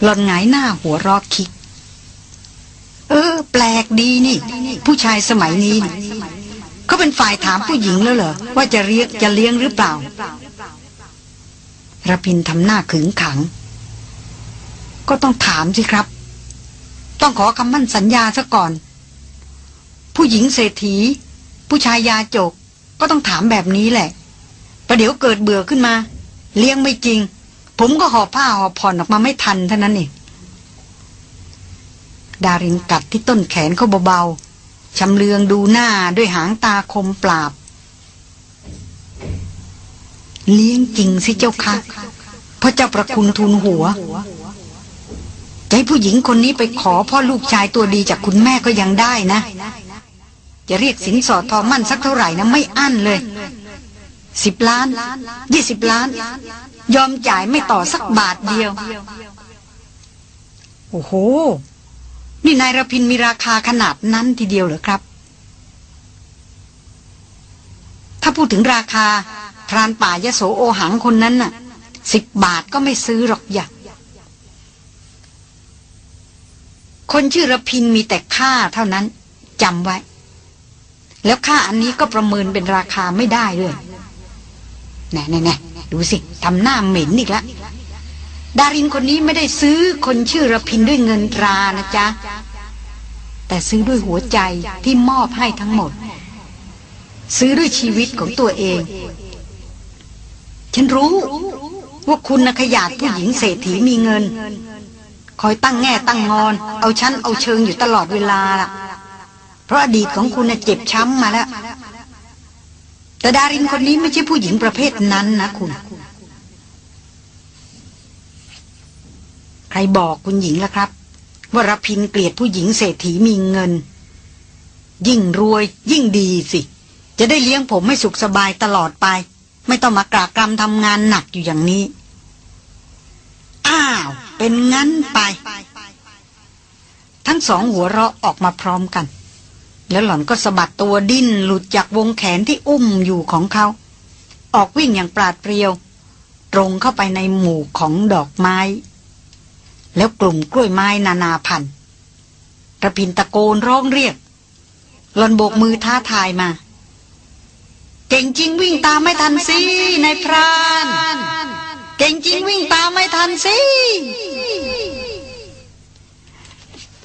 หล่อนหงายหน้าหัวรอกคิก เออ แปลกดีนี่ ผู้ชายสมัยนี้นี่ เขาเป็นฝ่ายถามผู้หญิงแล้วเหรอ ว่าจะเรียกจะเลี้ยงหรือเปล่าระพินทำหน้าขึงขัง ก็ต้องถามสิครับ ต้องขอคำมั่นสัญญาซะก่อน ผู้หญิงเศรษฐี ผู้ชายยาจก ก็ต้องถามแบบนี้แหละ ประเดี๋ยวเกิดเบื่อขึ้นมา เลี้ยงไม่จริง ผมก็หอบผ้าหอบผ่อนออกมาไม่ทันเท่านั้นเองดารินกัดที่ต้นแขนเขาเบาๆ ชำเลืองดูหน้าด้วยหางตาคมปราบ เลี้ยงจริงสิเจ้าค่ะพระเจ้าประคุณทูลหัวจะให้ผู้หญิงคนนี้ไปขอพ่อลูกชายตัวดีจากคุณแม่ก็ยังได้นะ จะเรียกสินสอดทองมั่นสักเท่าไหร่นะไม่อั้นเลยสิบล้านยี่สิบล้าน ยอมจ่ายไม่ต่อสักบาทเดียว โอ้โห นี่นายระพินมีราคาขนาดนั้นทีเดียวเหรอครับ ถ้าพูดถึงราคา พรานป่ายโสโอหังคนนั้นน่ะสิบบาทก็ไม่ซื้อหรอกอย่าคนชื่อระพินมีแต่ค่าเท่านั้นจำไว้ แล้วค่าอันนี้ก็ประเมินเป็นราคาไม่ได้ด้วยแน่แน่แน่ดูสิทำหน้าเหม็นอีกแล้ว ดารินคนนี้ไม่ได้ซื้อคนชื่อระพินด้วยเงินตรานะจ๊ะ แต่ซื้อด้วยหัวใจที่มอบให้ทั้งหมด ซื้อด้วยชีวิตของตัวเอง ฉันรู้ว่าคุณนขยาดผู้หญิงเศรษฐีมีเงิน คอยตั้งแง่ตั้งงอน เอาชั้นเอาเชิงอยู่ตลอดเวลาล่ะ เพราะอดีตของคุณน่ะเจ็บช้ำมาแล้ว แต่ดารินคนนี้ไม่ใช่ผู้หญิงประเภทนั้นนะคุณ ใครบอกคุณหญิงล่ะครับ ว่ารพินเกลียดผู้หญิงเศรษฐีมีเงิน ยิ่งรวย ยิ่งดีสิ จะได้เลี้ยงผมไม่สุขสบายตลอดไป ไม่ต้องมากรากรำทำงานหนักอยู่อย่างนี้ อ้าว เป็นงั้นไป ทั้งสองหัวเราะออกมาพร้อมกัน แล้วหล่อนก็สะบัดตัวดิ้นหลุดจากวงแขนที่อุ้มอยู่ของเขา ออกวิ่งอย่างปราดเปรียว ตรงเข้าไปในหมู่ของดอกไม้ แล้วกลุ่มกล้วยไม้นานาพันธุ์ระพินตะโกนร้องเรียกหลอนโบกมือท้าทายมา เก่งจริงวิ่งตามไม่ทันสินายพราน เก่งจริงวิ่งตามไม่ทันสิ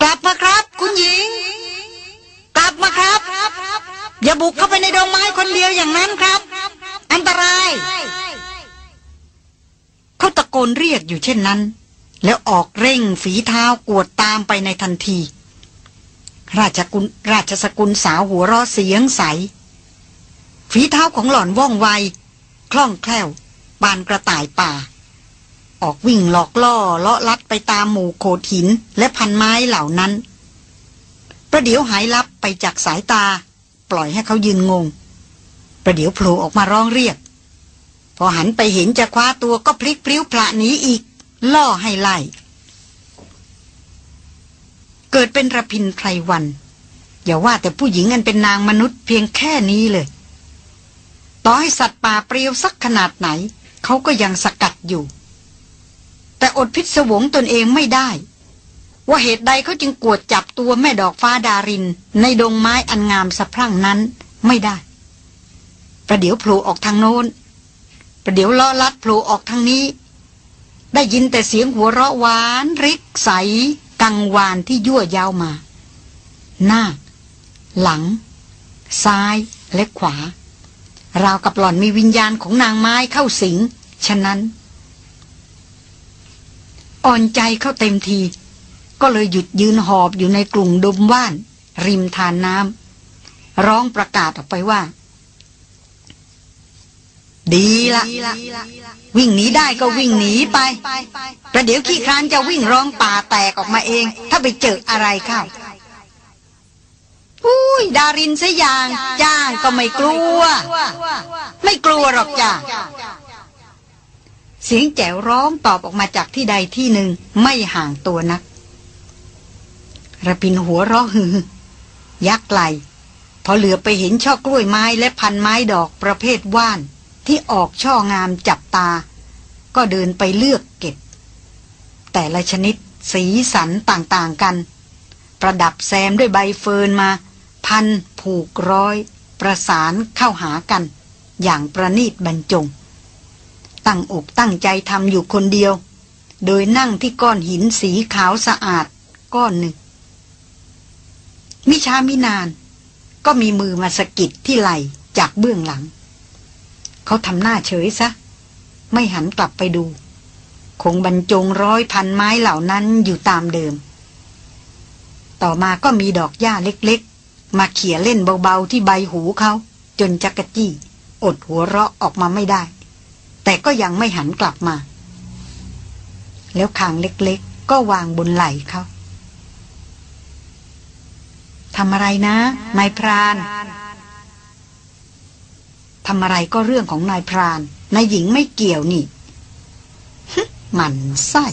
กลับมาครับ คุณหญิง กลับมาครับ อย่าบุกเข้าไปในดงไม้คนเดียวอย่างนั้นครับ อันตราย เขาตะโกนเรียกอยู่เช่นนั้น แล้วออกเร่งฝีเท้ากวดตามไปในทันที ราชกุลราชสกุลสาวหัวรอเสียงใส ฝีเท้าของหล่อนว่องไว คล่องแคล่วปานกระต่ายป่า ออกวิ่งหลอกล่อเลาะลัดไปตามหมู่โขดหินและพันไม้เหล่านั้น ประเดี๋ยวหายลับไปจากสายตา ปล่อยให้เขายืนงง ประเดี๋ยวโผล่ออกมาร้องเรียก พอหันไปเห็นจะคว้าตัวก็พลิกพลิ้วพระหนีอีก ล่อให้ไล่ เกิดเป็นระพินไพรวัน อย่าว่าแต่ผู้หญิงอันเป็นนางมนุษย์เพียงแค่นี้เลย ต่อให้สัตว์ป่าเปรียวสักขนาดไหน เขาก็ยังสกัดอยู่ แต่อดพิศวงตนเองไม่ได้ ว่าเหตุใดเขาจึงกวดจับตัวแม่ดอกฟ้าดาริน ในดงไม้อันงามสะพรั่งนั้นไม่ได้ ประเดี๋ยวโผล่ออกทางโน้นประเดี๋ยวล้อลัดโผล่ออกทางนี้ ได้ยินแต่เสียงหัวเราะหวานริกใส กังวานที่ยั่วยาวมา หน้า หลัง ซ้ายและขวา ราวกับหล่อนมีวิญญาณของนางไม้เข้าสิง ฉะนั้น อ่อนใจเข้าเต็มที ก็เลยหยุดยืนหอบอยู่ในกลุ่มดมว่าน ริมทานน้ำร้องประกาศออกไปว่า ดีละ วิ่งหนีได้ก็วิ่งหนีไปประเดี๋ยวขี้ครานจะวิ่งร้องป่าแตกออกมาเอง ถ้าไปเจออะไรเข้าอุ้ยดารินซะอย่างจ้างก็ไม่กลัว ไม่กลัวหรอกจ้าเสียงแจ๋วร้องตอบออกมาจากที่ใดที่หนึ่งไม่ห่างตัวนักระพินหัวร้องฮือ ยักไหลพอเหลือไปเห็นช่อกล้วยไม้และพันไม้ดอกประเภทว่าน ที่ออกช่องามจับตา ก็เดินไปเลือกเก็บ แต่ละชนิดสีสันต่างๆกัน ประดับแซมด้วยใบเฟิร์นมา พันผูกร้อย ประสานเข้าหากัน อย่างประนีตบรรจง ตั้งอกตั้งใจทำอยู่คนเดียว โดยนั่งที่ก้อนหินสีขาวสะอาดก้อนหนึ่ง มิช้ามินาน ก็มีมือมาสะกิดที่ไหลจากเบื้องหลัง เขาทำหน้าเฉยซะ ไม่หันกลับไปดู คงบรรจงร้อยพันไม้เหล่านั้นอยู่ตามเดิม ต่อมาก็มีดอกหญ้าเล็กๆ มาเขี่ยเล่นเบาๆที่ใบหูเขา จนจักรจี้ อดหัวเราะออกมาไม่ได้ แต่ก็ยังไม่หันกลับมา แล้วคางเล็กๆ ก็วางบนไหล่เขาทำอะไรนะนายพราน ทำอะไรก็เรื่องของนายพรานนายหญิงไม่เกี่ยวนี่มันไส้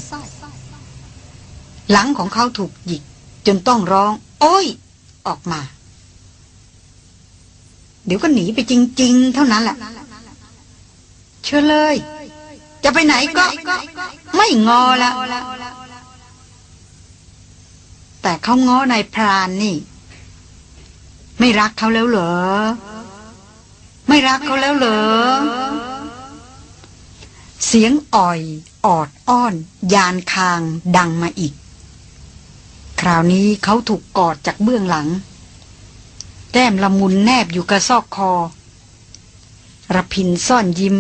หลังของเขาถูกหยิก จนต้องร้อง โอ้ย ออกมา เดี๋ยวก็หนีไปจริง ๆ เท่านั้นแหละ เชื่อเลย จะไปไหนก็ ไม่งอละแต่เขาง้อนายพรานนี่ ไม่รักเขาแล้วเหรอ ไม่รักเขาแล้วเหรอ เสียงอ่อย ออดอ้อน ยานคางดังมาอีก คราวนี้เขาถูกกอดจากเบื้องหลัง แก้มละมุนแนบอยู่กระซอกคอระพินซ่อนยิ้ม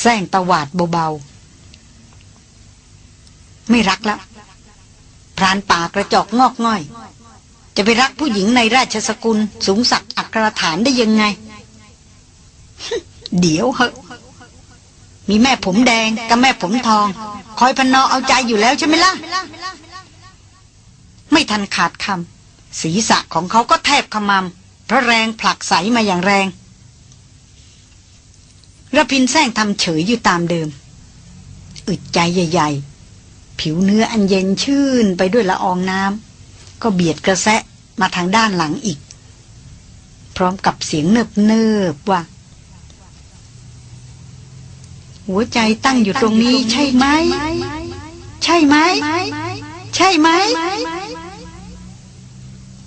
แซงตวาดเบาๆ ไม่รักแล้วพรานป่ากระจอกงอกง่อย จะไปรักผู้หญิงในราชสกุลสูงสักอักรฐานได้ยังไง เดี๋ยวเหอะมีแม่ผมแดงกับแม่ผมทอง คอยพนอเอาใจอยู่แล้วใช่ไหมล่ะ ไม่ทันขาดคำศีรษะของเขาก็แทบขมำเพราะแรงผลักใสมาอย่างแรงระพินแซงทำเฉยอยู่ตามเดิม อึดใจใหญ่ ๆ ผิวเนื้ออันเย็นชื่นไปด้วยละอองน้ำก็เบียดกระแสะมาทางด้านหลังอีก พร้อมกับเสียงเนิบเนิบว่า หัวใจตั้งอยู่ตรงนี้ใช่ไหม ใช่ไหม ใช่ไหม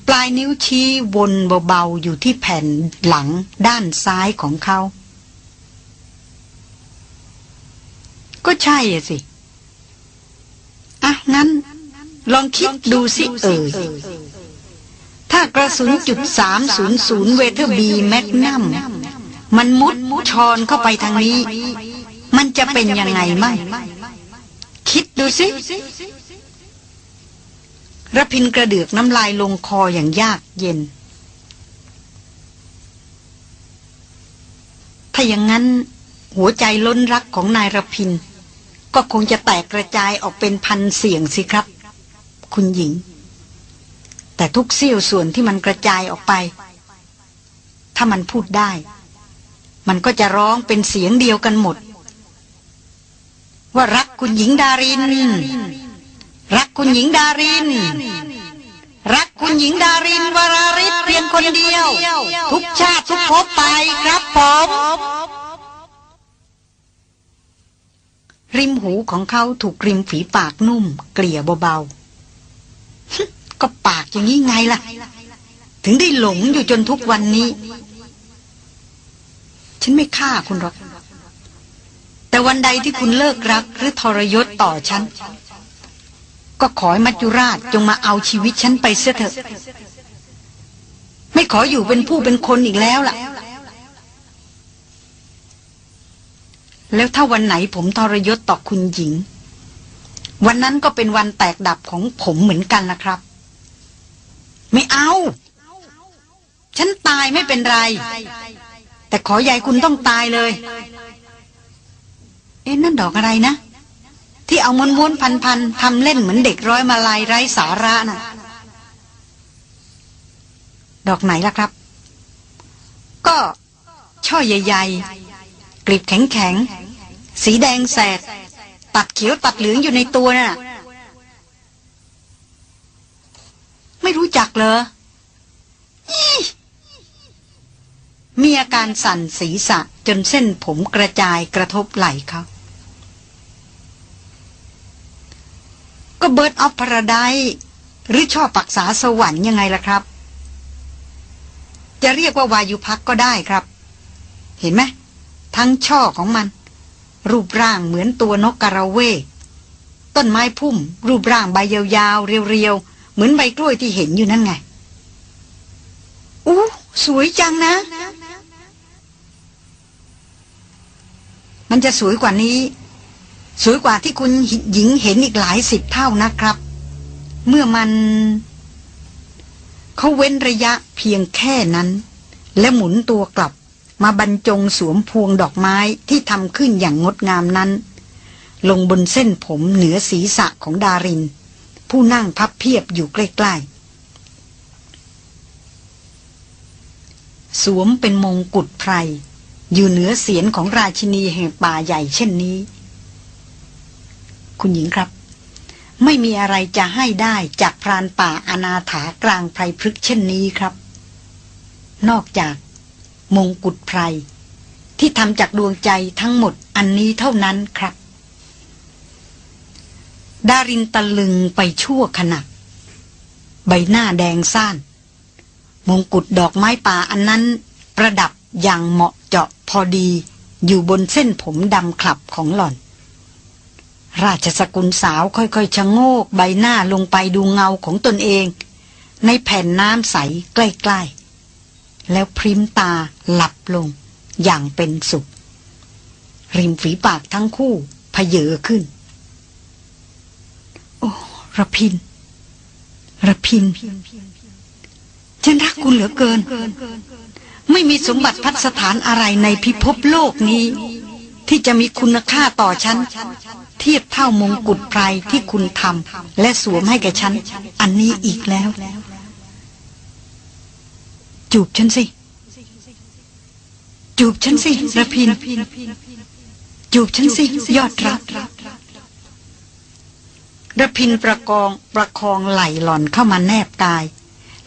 ปลายนิ้วชี้วนเบาๆอยู่ที่แผ่นหลังด้านซ้ายของเขา ก็ใช่อะสิ อะ งั้น ลองคิดดูสิเอ่ยถ้ากระสุนจุดสามศูนย์ศูนย์เวเทอร์บีแมกนัมมันมุดชอนเข้าไปทางนี้ มันจะเป็นยังไงมั่งคิดดูสิระพินกระเดือกน้ำลายลงคออย่างยากเย็น ถ้าอย่างนั้นหัวใจล้นรักของนายระพิน ก็คงจะแตกกระจายออกเป็นพันเสียงสิครับ คุณหญิง แต่ทุกเสี้ยวส่วนที่มันกระจายออกไป ถ้ามันพูดได้ มันก็จะร้องเป็นเสียงเดียวกันหมด ว่ารักคุณหญิงดาริน รักคุณหญิงดาริน รักคุณหญิงดารินวราริศเพียงคนเดียว ทุกชาติทุกภพไปครับผมริมหูของเขาถูกริมฝีปากนุ่ม เกลี่ยเบาๆ ก็ปากอย่างนี้ไงล่ะ ถึงได้หลงอยู่จนทุกวันนี้ ฉันไม่ฆ่าคุณหรอก แต่วันใดที่คุณเลิกรักหรือทรยศต่อฉัน ก็ขอให้มัจจุราชจงมาเอาชีวิตฉันไปเสียเถอะ ไม่ขออยู่เป็นผู้เป็นคนอีกแล้วล่ะ แล้วถ้าวันไหนผมทรยศต่อคุณหญิง วันนั้นก็เป็นวันแตกดับของผมเหมือนกันนะครับ ไม่เอา ฉันตายไม่เป็นไร แต่ขอใหญ่คุณต้องตายเลย เอ๊ะนั่นดอกอะไรนะ ที่เอาม้วนๆพันๆทำเล่นเหมือนเด็กร้อยมาลายไร้สาระน่ะ ดอกไหนล่ะครับ ก็ช่อใหญ่ๆกลีบแข็งๆสีแดงแสด ตัดเขียวตัดเหลืองอยู่ในตัวน่ะ ไม่รู้จักเหรอมีอาการสั่นศีรษะจนเส้นผมกระจายกระทบไหล่เขา ก็เบิร์ดออฟพาราไดหรือช่อปักษาสวรรค์ยังไงล่ะครับ จะเรียกว่าวายุพักก็ได้ครับ เห็นไหมทั้งช่อของมัน รูปร่างเหมือนตัวนกกระเวต้นไม้พุ่ม รูปร่างใบยาวๆ เรียวๆ เหมือนใบกล้วยที่เห็นอยู่นั่นไง อู้สวยจังนะ มันจะสวยกว่านี้ สวยกว่าที่คุณหญิงเห็นอีกหลายสิบเท่านะครับ เมื่อมัน เขาเว้นระยะเพียงแค่นั้น และหมุนตัวกลับมาบรรจงสวมพวงดอกไม้ที่ทำขึ้นอย่างงดงามนั้น ลงบนเส้นผมเหนือศีรษะของดาริน ผู้นั่งพับเพียบอยู่ใกล้ๆ สวมเป็นมงกุฎไพร อยู่เหนือเสียนของราชินีแห่งป่าใหญ่เช่นนี้ คุณหญิงครับ ไม่มีอะไรจะให้ได้จากพรานป่าอนาถากลางไพรพฤกษ์เช่นนี้ครับ นอกจากมงกุฎไพรที่ทำจากดวงใจทั้งหมดอันนี้เท่านั้นครับ ดารินตะลึงไปชั่วขณะ ใบหน้าแดงซ่าน มงกุฎดอกไม้ป่าอันนั้น ประดับอย่างเหมาะเจาะพอดีอยู่บนเส้นผมดำคลับของหล่อน ราชสกุลสาวค่อยๆชะโงกใบหน้าลงไปดูเงาของตนเอง ในแผ่นน้ำใสใกล้ๆ แล้วพริมตาหลับลงอย่างเป็นสุข ริมฝีปากทั้งคู่พเยอขึ้น โอ้ระพินระพิน ฉันรักคุณเหลือเกิน ไม่มีสมบัติพัฒสถานอะไรในพิภพโลกนี้ ที่จะมีคุณค่าต่อฉัน เทียบเท่ามงกุฎไพรที่คุณทำและสวมให้แก่ฉัน อันนี้อีกแล้ว จูบฉันสิ จูบฉันสิระพิน จูบฉันสิ ยอดรักระพินประกองประคองไหลหล่อนเข้ามาแนบกาย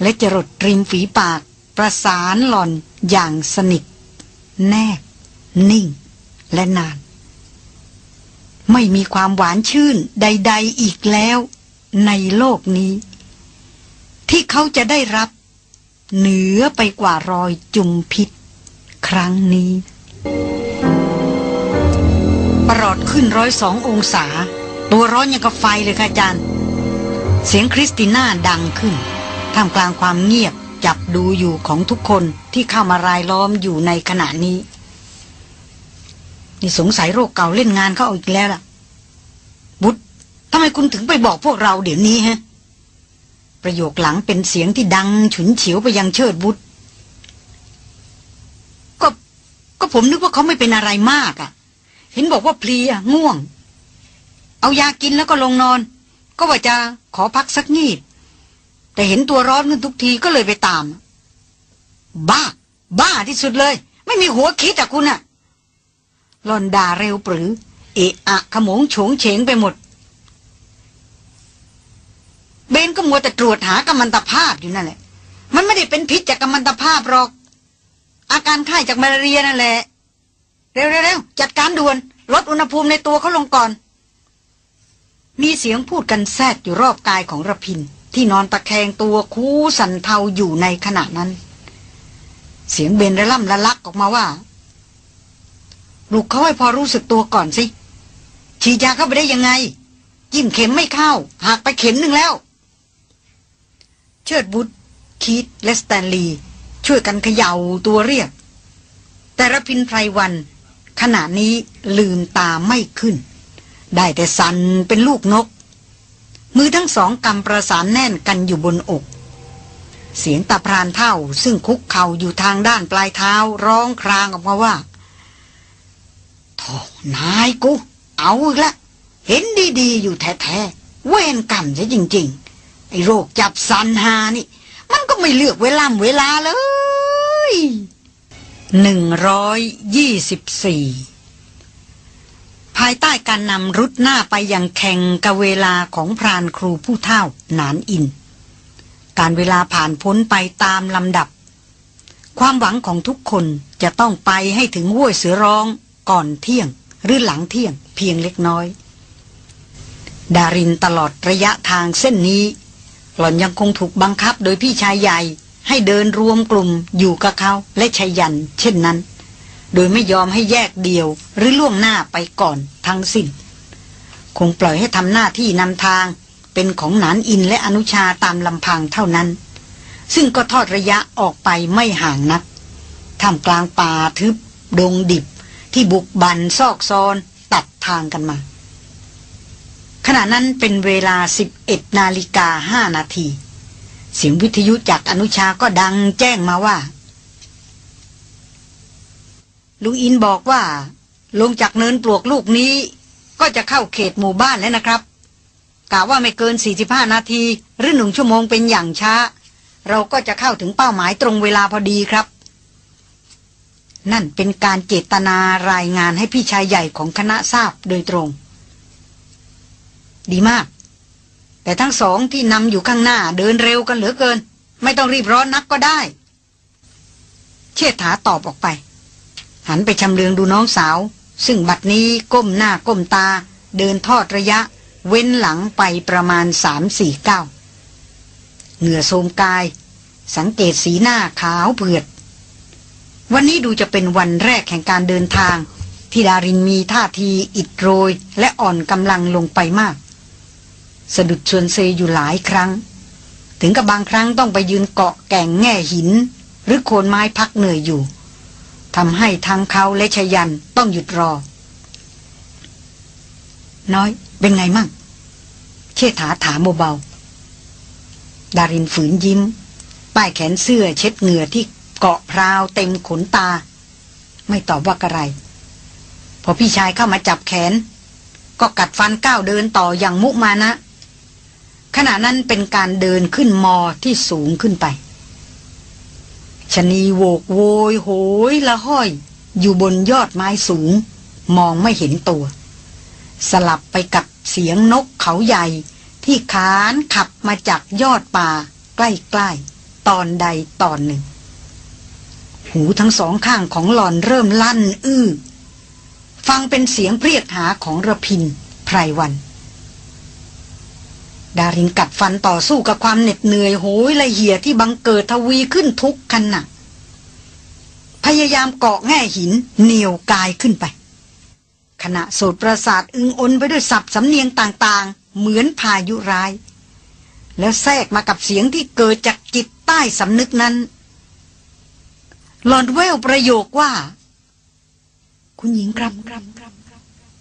และจรดริมฝีปาก ประสานหล่อนอย่างสนิท แนบ นิ่ง และนาน ไม่มีความหวานชื่นใด ๆอีกแล้ว ในโลกนี้ ที่เขาจะได้รับ เหนือไปกว่ารอยจุมพิษ ครั้งนี้ ประหลอดขึ้นร้อยสององศา ตัวร้อนยังกับไฟเลยค่ะอาจารย์ เสียงคริสติน่าดังขึ้นท่ามกลางความเงียบจับดูอยู่ของทุกคนที่เข้ามารายล้อมอยู่ในขณะนี้ นี่สงสัยโรคเก่าเล่นงานเขาเอาอีกแล้วล่ะ บุตรทำไมคุณถึงไปบอกพวกเราเดี๋ยวนี้ฮะ ประโยคหลังเป็นเสียงที่ดังฉุนเฉียวไปยังเชิดบุตรก็ก็ผมนึกว่าเขาไม่เป็นอะไรมากอะ่ะ เห็นบอกว่าเพลียง่วง เอายากินแล้วก็ลงนอน ก็ว่าจะขอพักสักงีดแต่เห็นตัวร้อนขึ้นทุกทีก็เลยไปตาม บ้า บ้าที่สุดเลย ไม่มีหัวคิดอะคุณอะ ลอนด่าเร็วปรือ เอะอะขโมงโฉงเฉงไปหมด เบนก็มัวแต่ตรวจหากัมมันตภาพอยู่นั่นแหละ มันไม่ได้เป็นพิษจากกัมมันตภาพหรอก อาการไข้จากมาลาเรียนั่นแหละ เร็วๆจัดการด่วน ลดอุณหภูมิในตัวเขาลงก่อน มีเสียงพูดกันแซดอยู่รอบกายของระพิน ที่นอนตะแคงตัวคูสั่นเทาอยู่ในขณะนั้น เสียงเบนระล่ำละลักออกมาว่า ปลุกเขาให้พอรู้สึกตัวก่อนสิฉีดยาเข้าไปได้ยังไง จิ้มเข็มไม่เข้าหักไปเข็มหนึ่งแล้ว เชิดวุธคีธและสแตนลีย์ช่วยกันเขย่าตัวเรียก แต่ระพินไพรวัน ขณะนี้ลืมตาไม่ขึ้น ได้แต่สันเป็นลูกนก มือทั้งสองกำประสานแน่นกันอยู่บนอก เสียงตาพรานเท่าซึ่งคุกเข่าอยู่ทางด้านปลายเท้าร้องครางออกมาว่า โธ่นายกู เอาอีกละ เห็นดีๆ อยู่แท้ๆเว้นกรรมซะจริง ๆ ไอ้โรคจับสันหานี่ มันก็ไม่เลือกเวลาเวลาเลยหนึ่งร้อยยี่สิบสี่ภายใต้การนำรุดหน้าไปอย่างแข่งกับเวลาของพรานครูผู้เท่าหนานอิน การเวลาผ่านพ้นไปตามลำดับ ความหวังของทุกคนจะต้องไปให้ถึงห้วยเสือร้อง ก่อนเที่ยง หรือหลังเที่ยงเพียงเล็กน้อย ดารินตลอดระยะทางเส้นนี้ หล่อนยังคงถูกบังคับโดยพี่ชายใหญ่ ให้เดินรวมกลุ่มอยู่กับเขาและชายัน เช่นนั้น โดยไม่ยอมให้แยกเดียวหรือล่วงหน้าไปก่อนทั้งสิ้น คงปล่อยให้ทำหน้าที่นำทางเป็นของหนานอินและอนุชาตามลำพังเท่านั้น ซึ่งก็ทอดระยะออกไปไม่ห่างนักท่ามกลางป่าทึบ ดงดิบ ที่บุกบันซอกซอนตัดทางกันมา ขณะนั้นเป็นเวลา 11นาฬิกาห้านาที เสียงวิทยุจากอนุชาก็ดังแจ้งมาว่า ลุงอินบอกว่า ลงจากเนินปลวกลูกนี้ ก็จะเข้าเขตหมู่บ้านแล้วนะครับกะว่าไม่เกิน 45 นาที หรือหนึ่งชั่วโมงเป็นอย่างช้า เราก็จะเข้าถึงเป้าหมายตรงเวลาพอดีครับ นั่นเป็นการเจตนารายงานให้พี่ชายใหญ่ของคณะทราบโดยตรง ดีมาก แต่ทั้งสองที่นำอยู่ข้างหน้าเดินเร็วกันเหลือเกิน ไม่ต้องรีบร้อนนักก็ได้ เชษฐาตอบออกไป หันไปชำเลืองดูน้องสาว ซึ่งบัดนี้ก้มหน้าก้มตา เดินทอดระยะ เว้นหลังไปประมาณสามสี่เก้าเหงื่อโทมกาย สังเกตสีหน้าขาวเผือด วันนี้ดูจะเป็นวันแรกแห่งการเดินทาง ที่ดารินมีท่าทีอิดโรย และอ่อนกำลังลงไปมาก สะดุดชวนเซอยู่หลายครั้ง ถึงกับบางครั้งต้องไปยืนเกาะแก่งแง่หิน หรือโคนไม้พักเหนื่อยอยู่ทำให้ทั้งเขาและชยันต้องหยุดรอ น้อยเป็นไงมั่ง เชษฐาถามเบาๆดารินฝืนยิ้ม ป้ายแขนเสื้อเช็ดเหงื่อที่ เกาะพราวเต็มขนตา ไม่ตอบว่าอะไร พอพี่ชายเข้ามาจับแขน ก็กัดฟันก้าวเดินต่ออย่างมุมานะ ขณะนั้นเป็นการเดินขึ้นมอที่สูงขึ้นไปชนีโวกโวยโหยละห้อย อยู่บนยอดไม้สูง มองไม่เห็นตัว สลับไปกับเสียงนกเขาใหญ่ ที่ขานขับมาจากยอดป่า ใกล้ๆ ตอนใดตอนหนึ่ง หูทั้งสองข้างของหล่อนเริ่มลั่น อื้อ ฟังเป็นเสียงเรียกหาของระพินไพรวัน ดารินกัดฟันต่อสู้กับความเหน็ดเหนื่อยโหยละเหี่ยที่บังเกิดทวีขึ้นทุกขณะพยายามเกาะแง่หินเหนียวกายขึ้นไป ขณะโสดประสาทอึงอนไปด้วยสับสำเนียงต่างๆ เหมือนพายุร้าย แล้วแทรกมากับเสียงที่เกิดจากจิตใต้สำนึกนั้น หลอนแววประโยคว่า คุณหญิงครับ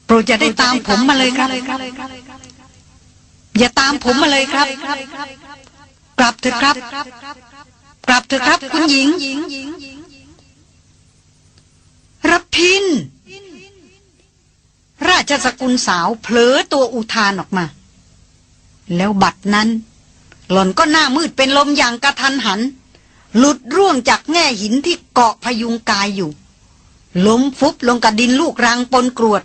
โปรดจะได้ตามผมมาเลยครับ อย่าตามผมมาเลยครับ กลับเถอะครับ กลับเถอะครับ คุณหญิงรับพิน ราชสกุลสาวเผลอตัวอุทานออกมา แล้วบัดนั้น หล่อนก็หน้ามืดเป็นลมอย่างกระทันหัน หลุดร่วงจากแง่หินที่เกาะพยุงกายอยู่ ล้มฟุบลงกับดินลูกรังปนกรวด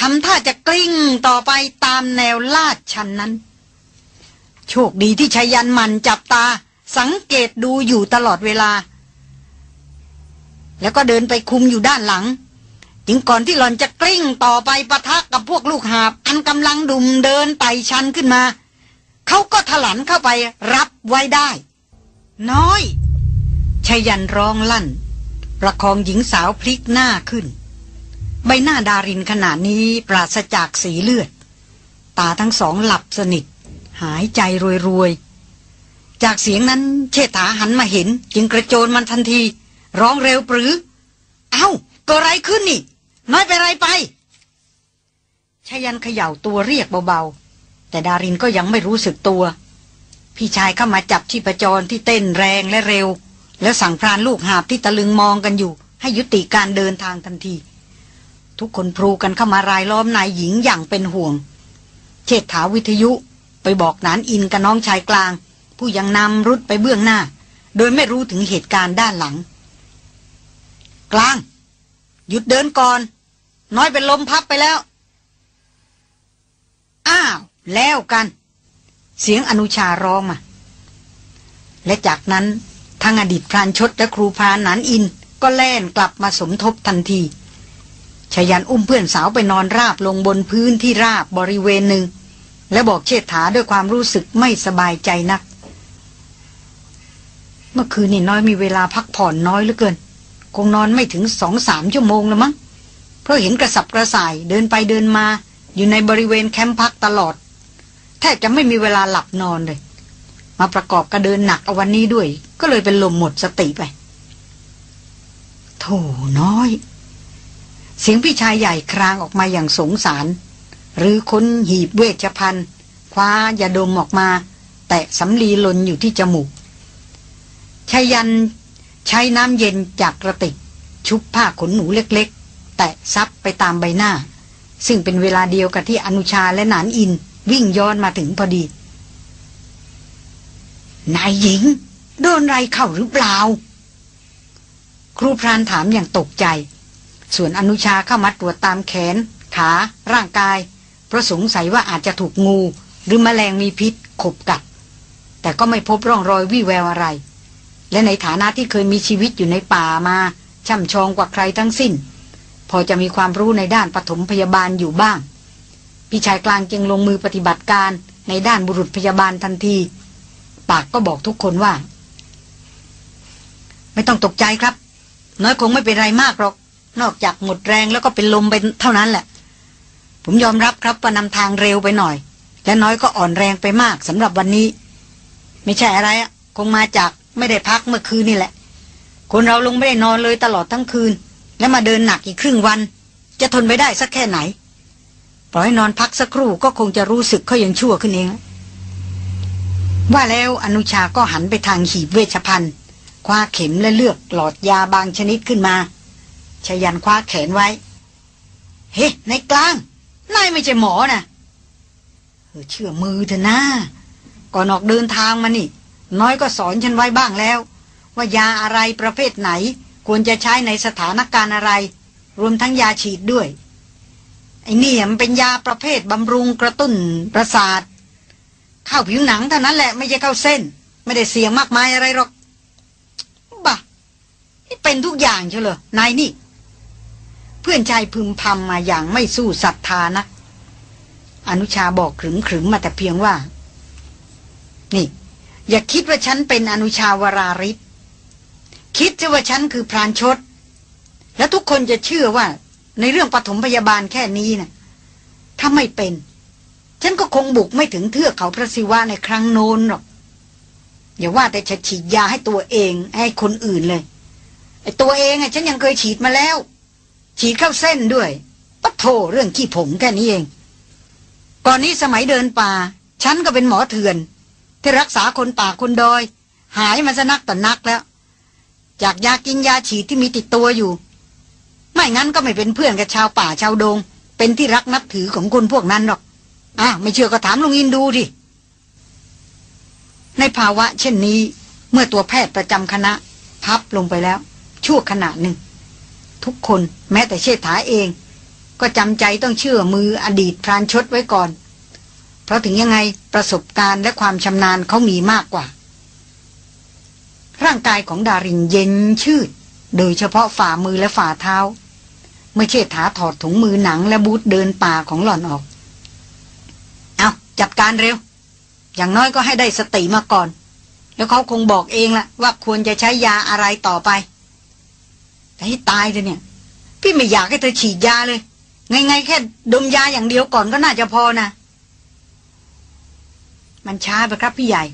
ทำท่าจะกลิ้งต่อไปตามแนวลาดชันนั้น โชคดีที่ชายันมันจับตาสังเกตดูอยู่ตลอดเวลา แล้วก็เดินไปคุมอยู่ด้านหลังจึงก่อนที่หล่อนจะกลิ้งต่อไปปะทะกับพวกลูกหาบ อันกำลังดุมเดินไต่ชันขึ้นมา เขาก็ถลันเข้าไปรับไว้ได้ น้อย ชายันร้องลั่น ประคองหญิงสาวพลิกหน้าขึ้น ใบหน้าดารินขณะนี้ปราศจากสีเลือด ตาทั้งสองหลับสนิท หายใจรวยๆ จากเสียงนั้นเชษฐาหันมาเห็น จึงกระโจนมันทันที ร้องเร็วปรือ เอา้าก็ไรขึ้นนี่ น้อยไปไรไปชายันเขย่าตัวเรียกเบาๆ แต่ดารินก็ยังไม่รู้สึกตัว พี่ชายเข้ามาจับชีพจรที่เต้นแรงและเร็ว แล้วสั่งพรานลูกหาบที่ตะลึงมองกันอยู่ ให้ยุติการเดินทางทันที ทุกคนพลูกันเข้ามารายล้อมนายหญิงอย่างเป็นห่วง เชษฐาวิทยุไปบอกนานอินกับน้องชายกลาง ผู้ยังนำรุดไปเบื้องหน้า โดยไม่รู้ถึงเหตุการณ์ด้านหลัง กลาง หยุดเดินก่อน น้อยเป็นลมพับไปแล้ว อ้าว แล้วกัน เสียงอนุชาร้องมาและจากนั้น ทั้งอดีตพรานชดและครูพรานนานอิน ก็แล่นกลับมาสมทบทันทีชายันอุ้มเพื่อนสาวไปนอนราบลงบนพื้นที่ราบบริเวณหนึ่ง และบอกเชษฐาด้วยความรู้สึกไม่สบายใจนัก เมื่อคืนนี่น้อยมีเวลาพักผ่อนน้อยเหลือเกิน คงนอนไม่ถึงสองสามชั่วโมงแล้วมั้ง เพราะเห็นกระสับกระส่ายเดินไปเดินมา อยู่ในบริเวณแคมป์พักตลอด แทบจะไม่มีเวลาหลับนอนเลย มาประกอบกระเดินหนักเอาวันนี้ด้วย ก็เลยเป็นลมหมดสติไป โถน้อย เสียงพี่ชายใหญ่ครางออกมาอย่างสงสาร หรือค้นหีบเวชภัณฑ์ คว้ายาดมออกมา แตะสำลีลนอยู่ที่จมูกชายันใช้น้ำเย็นจากกระติก ชุบผ้าขนหนูเล็กๆ แตะซับไปตามใบหน้า ซึ่งเป็นเวลาเดียวกับที่อนุชาและหนานอินวิ่งย้อนมาถึงพอดี นายหญิง โดนไรเข้าหรือเปล่า ครูพรานถามอย่างตกใจ ส่วนอนุชาเข้ามาตรวจตามแขน ขา ร่างกาย เพราะสงสัยว่าอาจจะถูกงู หรือมแมลงมีพิษขบกัด แต่ก็ไม่พบร่องรอยวี่แววอะไร และในฐานะที่เคยมีชีวิตอยู่ในป่ามาช่ำชองกว่าใครทั้งสิ้น พอจะมีความรู้ในด้านปฐมพยาบาลอยู่บ้าง พี่ชายกลางจึงลงมือปฏิบัติการในด้านบุรุษพยาบาลทันที ปากก็บอกทุกคนว่า ไม่ต้องตกใจครับ น้อยคงไม่เป็นไรมากหรอก นอกจากหมดแรงแล้วก็เป็นลมไปเท่านั้นแหละ ผมยอมรับครับว่านำทางเร็วไปหน่อย และน้อยก็อ่อนแรงไปมากสำหรับวันนี้ ไม่ใช่อะไรอะคงมาจากไม่ได้พักเมื่อคืนนี่แหละ คนเราลงไม่ได้นอนเลยตลอดทั้งคืน แล้วมาเดินหนักอีกครึ่งวัน จะทนไปได้สักแค่ไหน ปล่อยนอนพักสักครู่ก็คงจะรู้สึกเขายังชั่วขึ้นเอง ว่าแล้วอนุชาก็หันไปทางหีบเวชภัณฑ์ คว้าเข็มและเลือกหลอดยาบางชนิดขึ้นมาชยันคว้าแขนไว้ เฮ้ในกลาง นายไม่ใช่หมอนะเออเชื่อมือเถอะนะก่อนออกเดินทางมานี่ น้อยก็สอนฉันไว้บ้างแล้ว ว่ายาอะไรประเภทไหน ควรจะใช้ในสถานการณ์อะไร รวมทั้งยาฉีดด้วยไอ้นี่มันเป็นยาประเภทบำรุงกระตุ้นประสาท เข้าผิวหนังเท่านั้นแหละไม่ใช่เข้าเส้น ไม่ได้เสี่ยงมากมายอะไรหรอกบ้านี่เป็นทุกอย่างเชียวเหรอนายนี่ เพื่อนชายพึมพำมาอย่างไม่สู้ศรัทธานะ อนุชาบอกขรึมขรึมมาแต่เพียงว่า นี่ อย่าคิดว่าฉันเป็นอนุชาวราริศคิดจะว่าฉันคือพรานชด แล้วทุกคนจะเชื่อว่า ในเรื่องปฐมพยาบาลแค่นี้นะ่ะถ้าไม่เป็น ฉันก็คงบุกไม่ถึงเทือกเขาพระศิวะในครั้งโน้นหรอก อย่าว่าแต่จะฉีดยาให้ตัวเอง ให้คนอื่นเลย ไอ้ตัวเองอะฉันยังเคยฉีดมาแล้ว ฉีดเข้าเส้นด้วยปะโถเรื่องขี้ผงแค่นี้เอง ก่อนนี้สมัยเดินป่า ฉันก็เป็นหมอเถื่อน ที่รักษาคนป่าคนดอย หายมาซะนักต่อนนักแล้ว จากยากินยาฉีดที่มีติดตัวอยู่ ไม่งั้นก็ไม่เป็นเพื่อนกับชาวป่าชาวดง เป็นที่รักนับถือของคนพวกนั้นหรอก อะไม่เชื่อก็ถามลุงอินดูดิ ในภาวะเช่นนี้ เมื่อตัวแพทย์ประจำคณะ พับลงไปแล้ว ชั่วขณะหนึ่ง ทุกคนแม้แต่เชษฐาเอง ก็จำใจต้องเชื่อมืออดีตพรานชดไว้ก่อน เพราะถึงยังไงประสบการณ์และความชำนาญเขามีมากกว่า ร่างกายของดารินเย็นชืด โดยเฉพาะฝ่ามือและฝ่าเท้า เมื่อเชษฐาถอดถุงมือหนังและบูทเดินป่าของหล่อนออก จัดการเร็ว อย่างน้อยก็ให้ได้สติมาก่อน แล้วเขาคงบอกเองละว่าควรจะใช้ยาอะไรต่อไป แต่ให้ตายเลยเนี่ย พี่ไม่อยากให้เธอฉีดยาเลยไงๆแค่ดมยาอย่างเดียวก่อนก็น่าจะพอนะ มันช้าไปครับพี่ใหญ่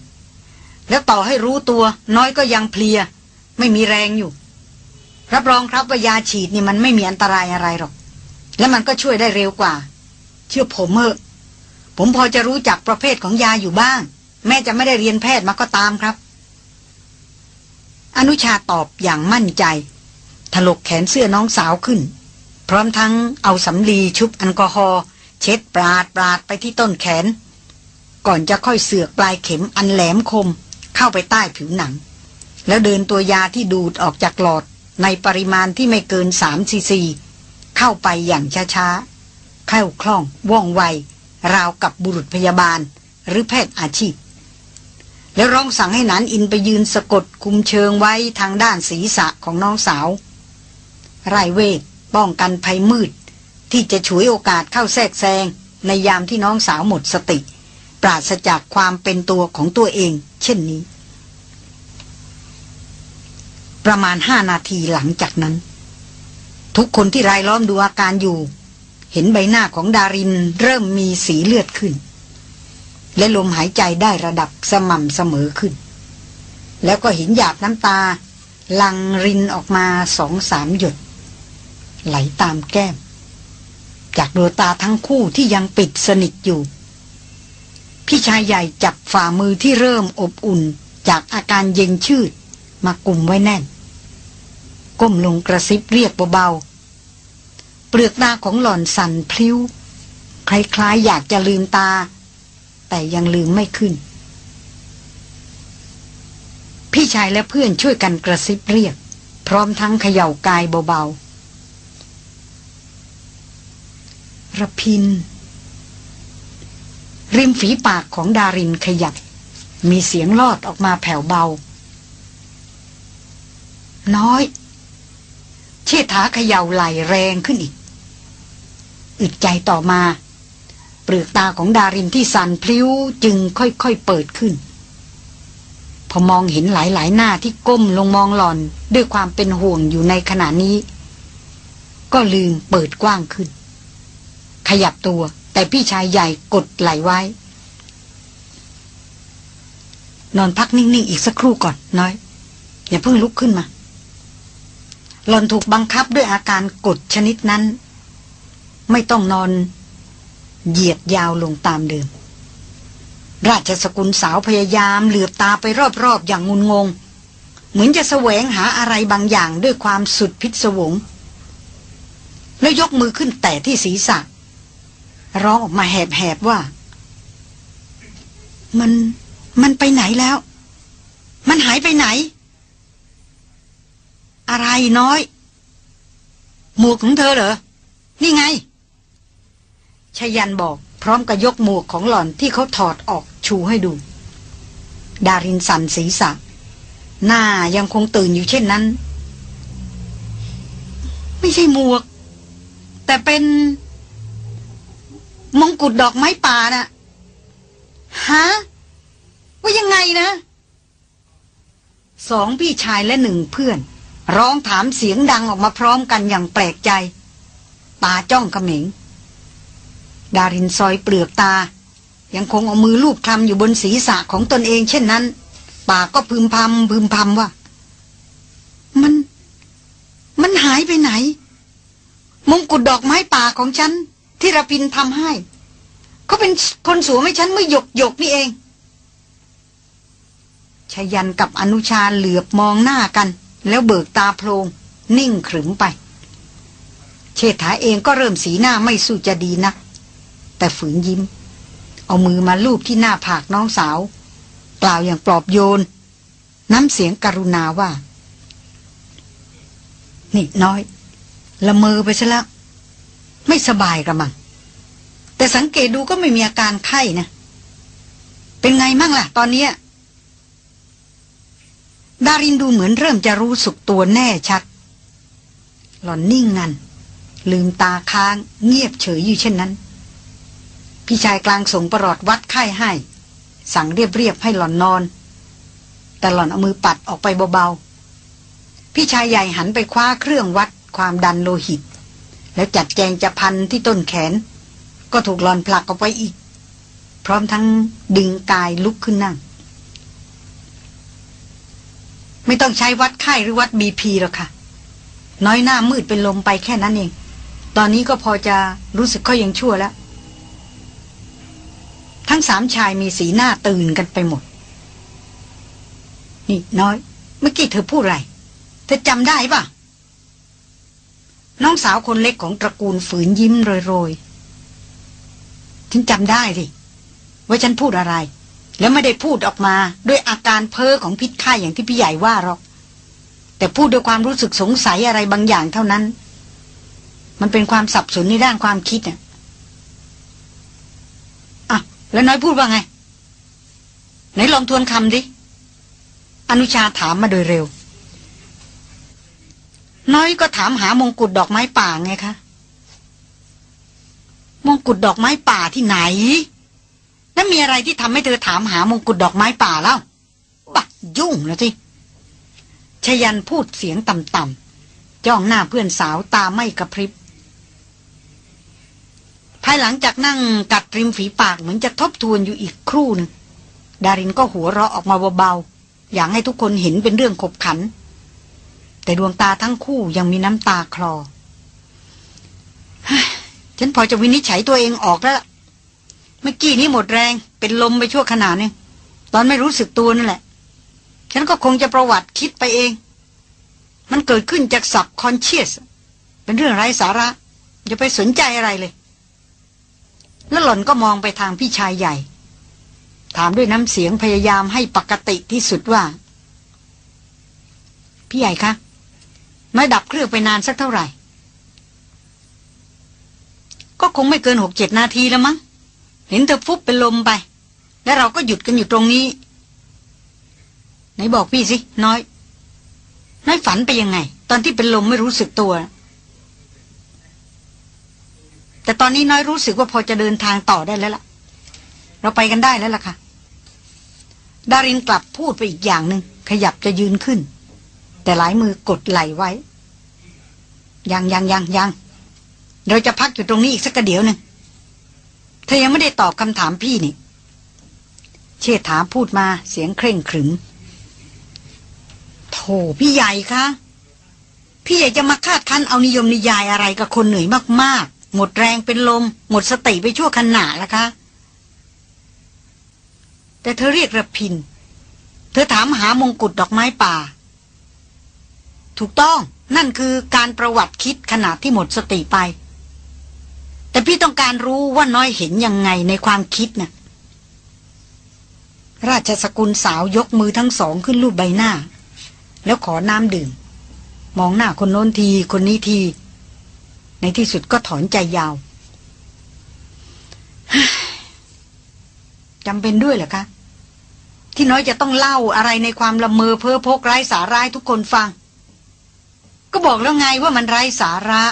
แล้วต่อให้รู้ตัว น้อยก็ยังเพลีย ไม่มีแรงอยู่ รับรองครับว่ายาฉีดนี่มันไม่มีอันตรายอะไรหรอก และมันก็ช่วยได้เร็วกว่า เชื่อผมเถอะ ผมพอจะรู้จักประเภทของยาอยู่บ้าง แม้จะไม่ได้เรียนแพทย์มาก็ตามครับ อนุชาตอบอย่างมั่นใจ ถลกแขนเสื้อน้องสาวขึ้น พร้อมทั้งเอาสำลีชุบแอลกอฮอล์เช็ดปราดปราดไปที่ต้นแขน ก่อนจะค่อยเสือกปลายเข็มอันแหลมคม เข้าไปใต้ผิวหนัง แล้วเดินตัวยาที่ดูดออกจากหลอดในปริมาณที่ไม่เกินสามซีซีเข้าไปอย่างช้าๆเข้าคล่องว่องไว ราวกับบุรุษพยาบาล หรือแพทย์อาชีพ แล้วร้องสั่งให้นันอินไปยืนสะกดคุมเชิงไว้ทางด้านศีรษะของน้องสาวไรเวทป้องกันภัยมืด ที่จะฉวยโอกาสเข้าแทรกแซงในยามที่น้องสาวหมดสติ ปราศจากความเป็นตัวของตัวเอง เช่นนี้ ประมาณห้านาทีหลังจากนั้น ทุกคนที่รายล้อมดูอาการอยู่ เห็นใบหน้าของดารินเริ่มมีสีเลือดขึ้น และลมหายใจได้ระดับสม่ำเสมอขึ้น แล้วก็เห็นหยาดน้ำตา ลังรินออกมาสองสามหยด ไหลตามแก้ม จากดวงตาทั้งคู่ที่ยังปิดสนิทอยู่ พี่ชายใหญ่จับฝ่ามือที่เริ่มอบอุ่นจากอาการเย็นชืดมากลุ่มไว้แน่น ก้มลงกระซิบเรียกเบาๆ เปลือกตาของหล่อนสั่นพลิ้ว คล้ายๆ อยากจะลืมตา แต่ยังลืมไม่ขึ้น พี่ชายและเพื่อนช่วยกันกระซิบเรียก พร้อมทั้งเขย่ากายเบาๆระพิน ริมฝีปากของดารินขยับ มีเสียงลอดออกมาแผ่วเบา น้อย เชิดาเขย่าไหลแรงขึ้นอีก อึดใจต่อมา เปลือกตาของดารินที่สั่นพลิ้วจึงค่อยๆเปิดขึ้น พอมองเห็นหลายๆหน้าที่ก้มลงมองหลอนด้วยความเป็นห่วงอยู่ในขณะนี้ ก็ลืมเปิดกว้างขึ้น ขยับตัวแต่พี่ชายใหญ่กดไหลไว้ นอนพักนิ่งๆอีกสักครู่ก่อนน้อย อย่าเพิ่งลุกขึ้นมาหลอนถูกบังคับด้วยอาการกดชนิดนั้น ไม่ต้องนอน เหยียดยาวลงตามเดิม ราชสกุลสาวพยายามเหลือบตาไปรอบๆอย่างงุนงง เหมือนจะแสวงหาอะไรบางอย่างด้วยความสุดพิศวง แล้วยกมือขึ้นแต่ที่ศีรษะ ร้องออกมาแหบๆว่า มันมันไปไหนแล้ว มันหายไปไหน อะไรน้อย หมวกของเธอเหรอ นี่ไง ชยันบอก พร้อมกับยกหมวกของหล่อนที่เขาถอดออกชูให้ดู ดารินสันศีรษะ หน้ายังคงตื่นอยู่เช่นนั้น ไม่ใช่หมวก แต่เป็นมงกุฎดอกไม้ป่าน่ะฮะว่ายังไงนะ สองพี่ชายและหนึ่งเพื่อน ร้องถามเสียงดังออกมาพร้อมกันอย่างแปลกใจ ตาจ้องเขม็ง ดารินซอยเปลือกตา ยังคงเอามือลูบคลำอยู่บนศีรษะของตนเอง เช่นนั้น ปากก็พึมพำพึมพำว่า มัน มันหายไปไหน มงกุฎดอกไม้ป่าของฉัน ที่ระพินทำให้ เขาเป็นคนสวมให้ฉันเมื่อหยกหยกนี่เองชยันกับอนุชาเหลือบมองหน้ากัน แล้วเบิกตาโพลงนิ่งขรึมไป เชษฐาเองก็เริ่มสีหน้าไม่สู้จะดีนัก แต่ฝืนยิ้ม เอามือมาลูบที่หน้าผากน้องสาว กล่าวอย่างปลอบโยน น้ำเสียงกรุณาว่า นี่น้อย ละเมอไปซะแล้วไม่สบายกระมัง แต่สังเกตดูก็ไม่มีอาการไข้นะ เป็นไงมั่งล่ะ ตอนนี้ดารินดูเหมือนเริ่มจะรู้สึกตัวแน่ชัด หล่อนนิ่งงัน ลืมตาค้างเงียบเฉยอยู่เช่นนั้น พี่ชายกลางส่งประหลอดวัดไข้ให้ สั่งเรียบๆให้หล่อนนอน แต่หล่อนเอามือปัดออกไปเบาๆ พี่ชายใหญ่หันไปคว้าเครื่องวัดความดันโลหิต แล้วจัดแจงจะพันที่ต้นแขน ก็ถูกหลอนผลักออกไปอีก พร้อมทั้งดึงกายลุกขึ้นนั่ง ไม่ต้องใช้วัดไข้หรือวัดบีพีหรอกค่ะ น้อยหน้ามืดเป็นลมไปแค่นั้นเอง ตอนนี้ก็พอจะรู้สึกก็ยังชั่วแล้ว ทั้งสามชายมีสีหน้าตื่นกันไปหมด นี่น้อย เมื่อกี้เธอพูดอะไร เธอจำได้ปะน้องสาวคนเล็กของตระกูลฝืนยิ้มโรยๆฉันจำได้สิว่าฉันพูดอะไร แล้วไม่ได้พูดออกมาด้วยอาการเพ้อของพิษไข้อย่างที่พี่ใหญ่ว่าหรอก แต่พูดด้วยความรู้สึกสงสัยอะไรบางอย่างเท่านั้น มันเป็นความสับสนในด้านความคิดอะอะ แล้วน้อยพูดว่าไง ไหนลองทวนคำดิ อนุชาถามมาโดยเร็ว น้อยก็ถามหามงกุฎดอกไม้ป่าไงคะ มงกุฎดอกไม้ป่าที่ไหนแล้วมีอะไรที่ทำให้เธอถามหามงกุฎดอกไม้ป่าแล้วบัดยุ่งนะสิชยันพูดเสียงต่ำๆจ้องหน้าเพื่อนสาวตาไม่กระพริบ ภายหลังจากนั่งกัดริมฝีปากเหมือนจะทบทวนอยู่อีกครู่หนึงดารินก็หัวเราะออกมาเบาๆอย่างให้ทุกคนเห็นเป็นเรื่องขบขัน แต่ดวงตาทั้งคู่ยังมีน้ำตาคลอฉันพอจะวินิจฉัยตัวเองออกแล้วเมื่อกี้นี้หมดแรงเป็นลมไปชั่วขณะนึงตอนไม่รู้สึกตัวนั่นแหละ ฉันก็คงจะประวัติคิดไปเอง มันเกิดขึ้นจากสับคอนเชียสเป็นเรื่องไร้สาระอย่าไปสนใจอะไรเลย แล้วหล่อนก็มองไปทางพี่ชายใหญ่ ถามด้วยน้ำเสียงพยายามให้ปกติที่สุดว่า พี่ใหญ่คะไม่ดับเครื่องไปนานสักเท่าไหร่ ก็คงไม่เกินหกเจ็ดนาทีแล้วมั้ง เห็นเธอฟุบเป็นลมไป แล้วเราก็หยุดกันอยู่ตรงนี้ ไหนบอกพี่สิ น้อย น้อยฝันไปยังไง ตอนที่เป็นลมไม่รู้สึกตัว แต่ตอนนี้น้อยรู้สึกว่าพอจะเดินทางต่อได้แล้วล่ะ เราไปกันได้แล้วล่ะค่ะ ดารินกลับพูดไปอีกอย่างหนึ่งขยับจะยืนขึ้น แต่หลายมือกดไหลไว้ ยังยังยังยังเราจะพักอยู่ตรงนี้อีกสักเดี๋ยวหนึ่งเธอยังไม่ได้ตอบคำถามพี่นี่เชษฐาพูดมาเสียงเคร่งขรึมโถพี่ใหญ่คะพี่ใหญ่จะมาคาดคันเอานิยมนิยายอะไรกับคนเหนื่อยมากๆ หมดแรงเป็นลม หมดสติไปชั่วขณะละคะ แต่เธอเรียกระพิน เธอถามหามงกุฎดอกไม้ป่า ถูกต้องนั่นคือการประวัติคิดขณะที่หมดสติไป แต่พี่ต้องการรู้ว่าน้อยเห็นยังไงในความคิดนะ่ะราชสกุลสาวยกมือทั้งสองขึ้นรูปใบหน้า แล้วขอน้ำดื่ม มองหน้าคนโน้นทีคนนี้ที ในที่สุดก็ถอนใจยาวจำเป็นด้วยเหรอคะ ที่น้อยจะต้องเล่าอะไรในความละเมอเพ้อพกไร้สาระทุกคนฟัง ก็บอกแล้วไงว่ามันไร้สาระ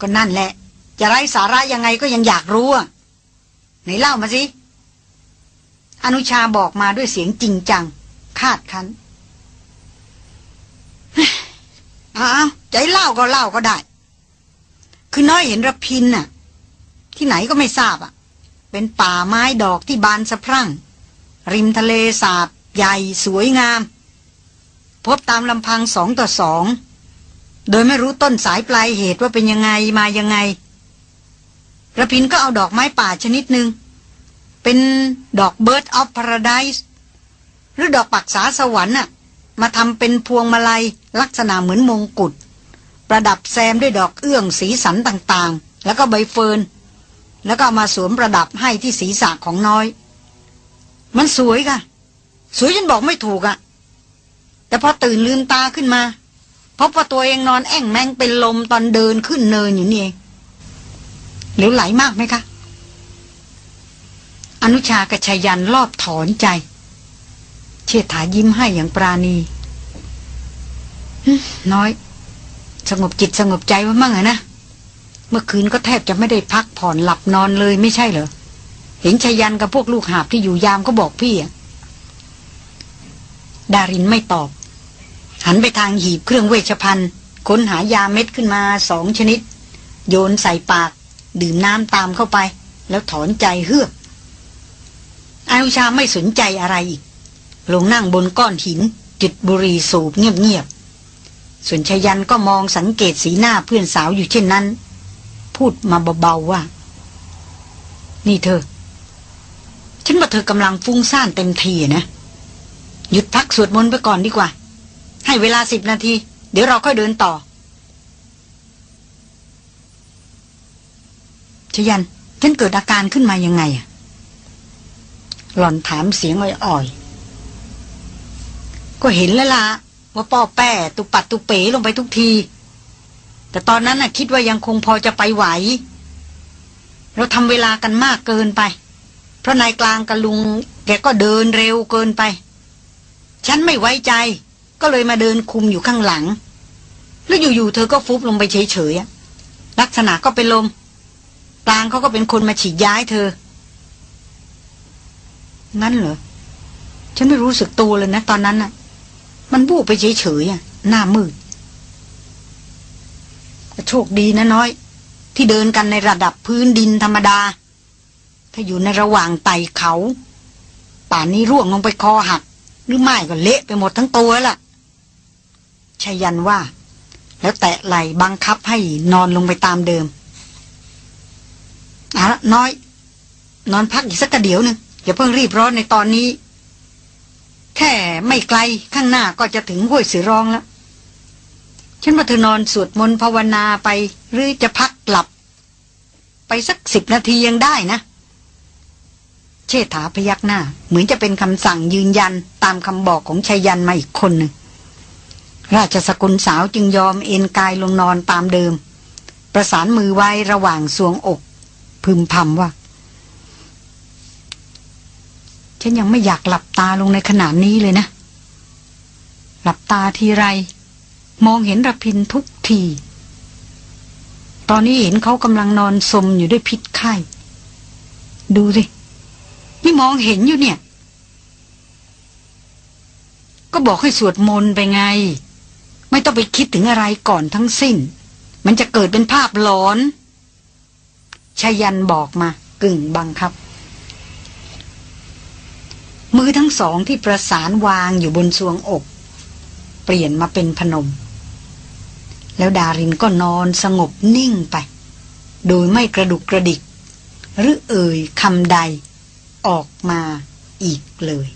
ก็นั่นแหละ จะไร้สาระยังไงก็ยังอยากรู้อะไหนเล่ามาสิ อนุชาบอกมาด้วยเสียงจริงจัง คาดคัน อ้าวใจเล่าก็เล่าก็ได้ คือน้อยเห็นระพินน่ะ ที่ไหนก็ไม่ทราบอะ เป็นป่าไม้ดอกที่บานสะพรั่ง ริมทะเลสาบ ใหญ่สวยงาม พบตามลำพังสองต่อสอง โดยไม่รู้ต้นสายปลายเหตุว่าเป็นยังไงมายังไงระพินก็เอาดอกไม้ป่าชนิดหนึ่งเป็นดอกเบิร์ดออฟพาราไดส์หรือดอกปักษาสวรรค์น่ะ มาทำเป็นพวงมาลัยลักษณะเหมือนมงกุฎประดับแซมด้วยดอกเอื้องสีสันต่างๆ แล้วก็ใบเฟิร์นแล้วก็มาสวมประดับให้ที่ศีรษะของน้อย มันสวยค่ะ สวยจนบอกไม่ถูกอะ่ะ แต่พอตื่นลืมตาขึ้นมาพบว่าตัวเองนอนแอ่งแมงเป็นลมตอนเดินขึ้นเนินอยู่นี่เองเหลวไหลมากไหมคะ อนุชากระชยันรอบถอนใจ เชษฐายิ้มให้อย่างปราณีน้อย สงบจิตสงบใจว่ามั่งอะนะ เมื่อคืนก็แทบจะไม่ได้พักผ่อนหลับนอนเลยไม่ใช่เหรอ เห็นชยันกับพวกลูกหาบที่อยู่ยามก็บอกพี่อะดารินไม่ตอบ หันไปทางหีบเครื่องเวชภัณฑ์ ค้นหายาเม็ดขึ้นมาสองชนิด โยนใส่ปาก ดื่มน้ำตามเข้าไป แล้วถอนใจเฮือกอานุชาไม่สนใจอะไรอีก ลงนั่งบนก้อนหิน จุดบุหรี่สูบเงียบๆ ส่วนชยันก็มองสังเกตสีหน้าเพื่อนสาวอยู่เช่นนั้น พูดมาเบาๆว่า นี่เธอ ฉันว่าเธอกำลังฟุ้งซ่านเต็มทีนะ หยุดพักสวดมนต์ไปก่อนดีกว่า ให้เวลาสิบนาที เดี๋ยวเราค่อยเดินต่อ ชยัน ฉันเกิดอาการขึ้นมายังไงอะหล่อนถามเสียงอ่อยๆ ก็เห็นแล้วล่ะว่าป้อแป้ตุปัดตุเป๋ลงไปทุกที แต่ตอนนั้นน่ะคิดว่ายังคงพอจะไปไหว เราทำเวลากันมากเกินไป เพราะนายกลางกับลุง แกก็เดินเร็วเกินไป ฉันไม่ไว้ใจ ก็เลยมาเดินคุมอยู่ข้างหลัง แล้วอยู่ๆเธอก็ฟุบลงไปเฉยๆลักษณะก็เป็นลม กลางเขาก็เป็นคนมาฉีดย้ายเธองั้นเหรอฉันไม่รู้สึกตัวเลยนะตอนนั้นน่ะ มันบูบไปเฉยๆอะหน้ามืดโชคดีนะน้อย ที่เดินกันในระดับพื้นดินธรรมดา ถ้าอยู่ในระหว่างไต่เขา ป่านนี้ร่วงลงไปคอหัก หรือไม่ก็เละไปหมดทั้งตัวล่ะชายันว่า แล้วแตะไหลบังคับให้นอนลงไปตามเดิมอะน้อย นอนพักอีกสักกระเดี๋ยวหนึ่งอย่าเพิ่งรีบร้อนในตอนนี้ แค่ไม่ไกลข้างหน้าก็จะถึงห้วยสือรองแล้ว ฉันว่าเธอนอนสวดมนต์ภาวนาไปหรือจะพักหลับ ไปสักสิบนาทียังได้นะ เชษฐาพยักหน้า เหมือนจะเป็นคำสั่งยืนยันตามคำบอกของชายันมาอีกคนหนึ่งราชสกุลสาวจึงยอมเอนกายลงนอนตามเดิม ประสานมือไว้ระหว่างสวงอก พึมพำว่า ฉันยังไม่อยากหลับตาลงในขณะนี้เลยนะ หลับตาทีไร มองเห็นระพินทุกที ตอนนี้เห็นเขากำลังนอนสมอยู่ด้วยพิษไข้ ดูสิ นี่มองเห็นอยู่เนี่ย ก็บอกให้สวดมนต์ไปไง ไม่ต้องไปคิดถึงอะไรก่อนทั้งสิ้น มันจะเกิดเป็นภาพหลอนชายันบอกมากึ่งบังคับ มือทั้งสองที่ประสานวางอยู่บนซวงอก เปลี่ยนมาเป็นพนม แล้วดารินก็นอนสงบนิ่งไป โดยไม่กระดุกกระดิก หรือเอ่ยคำใดออกมาอีกเลย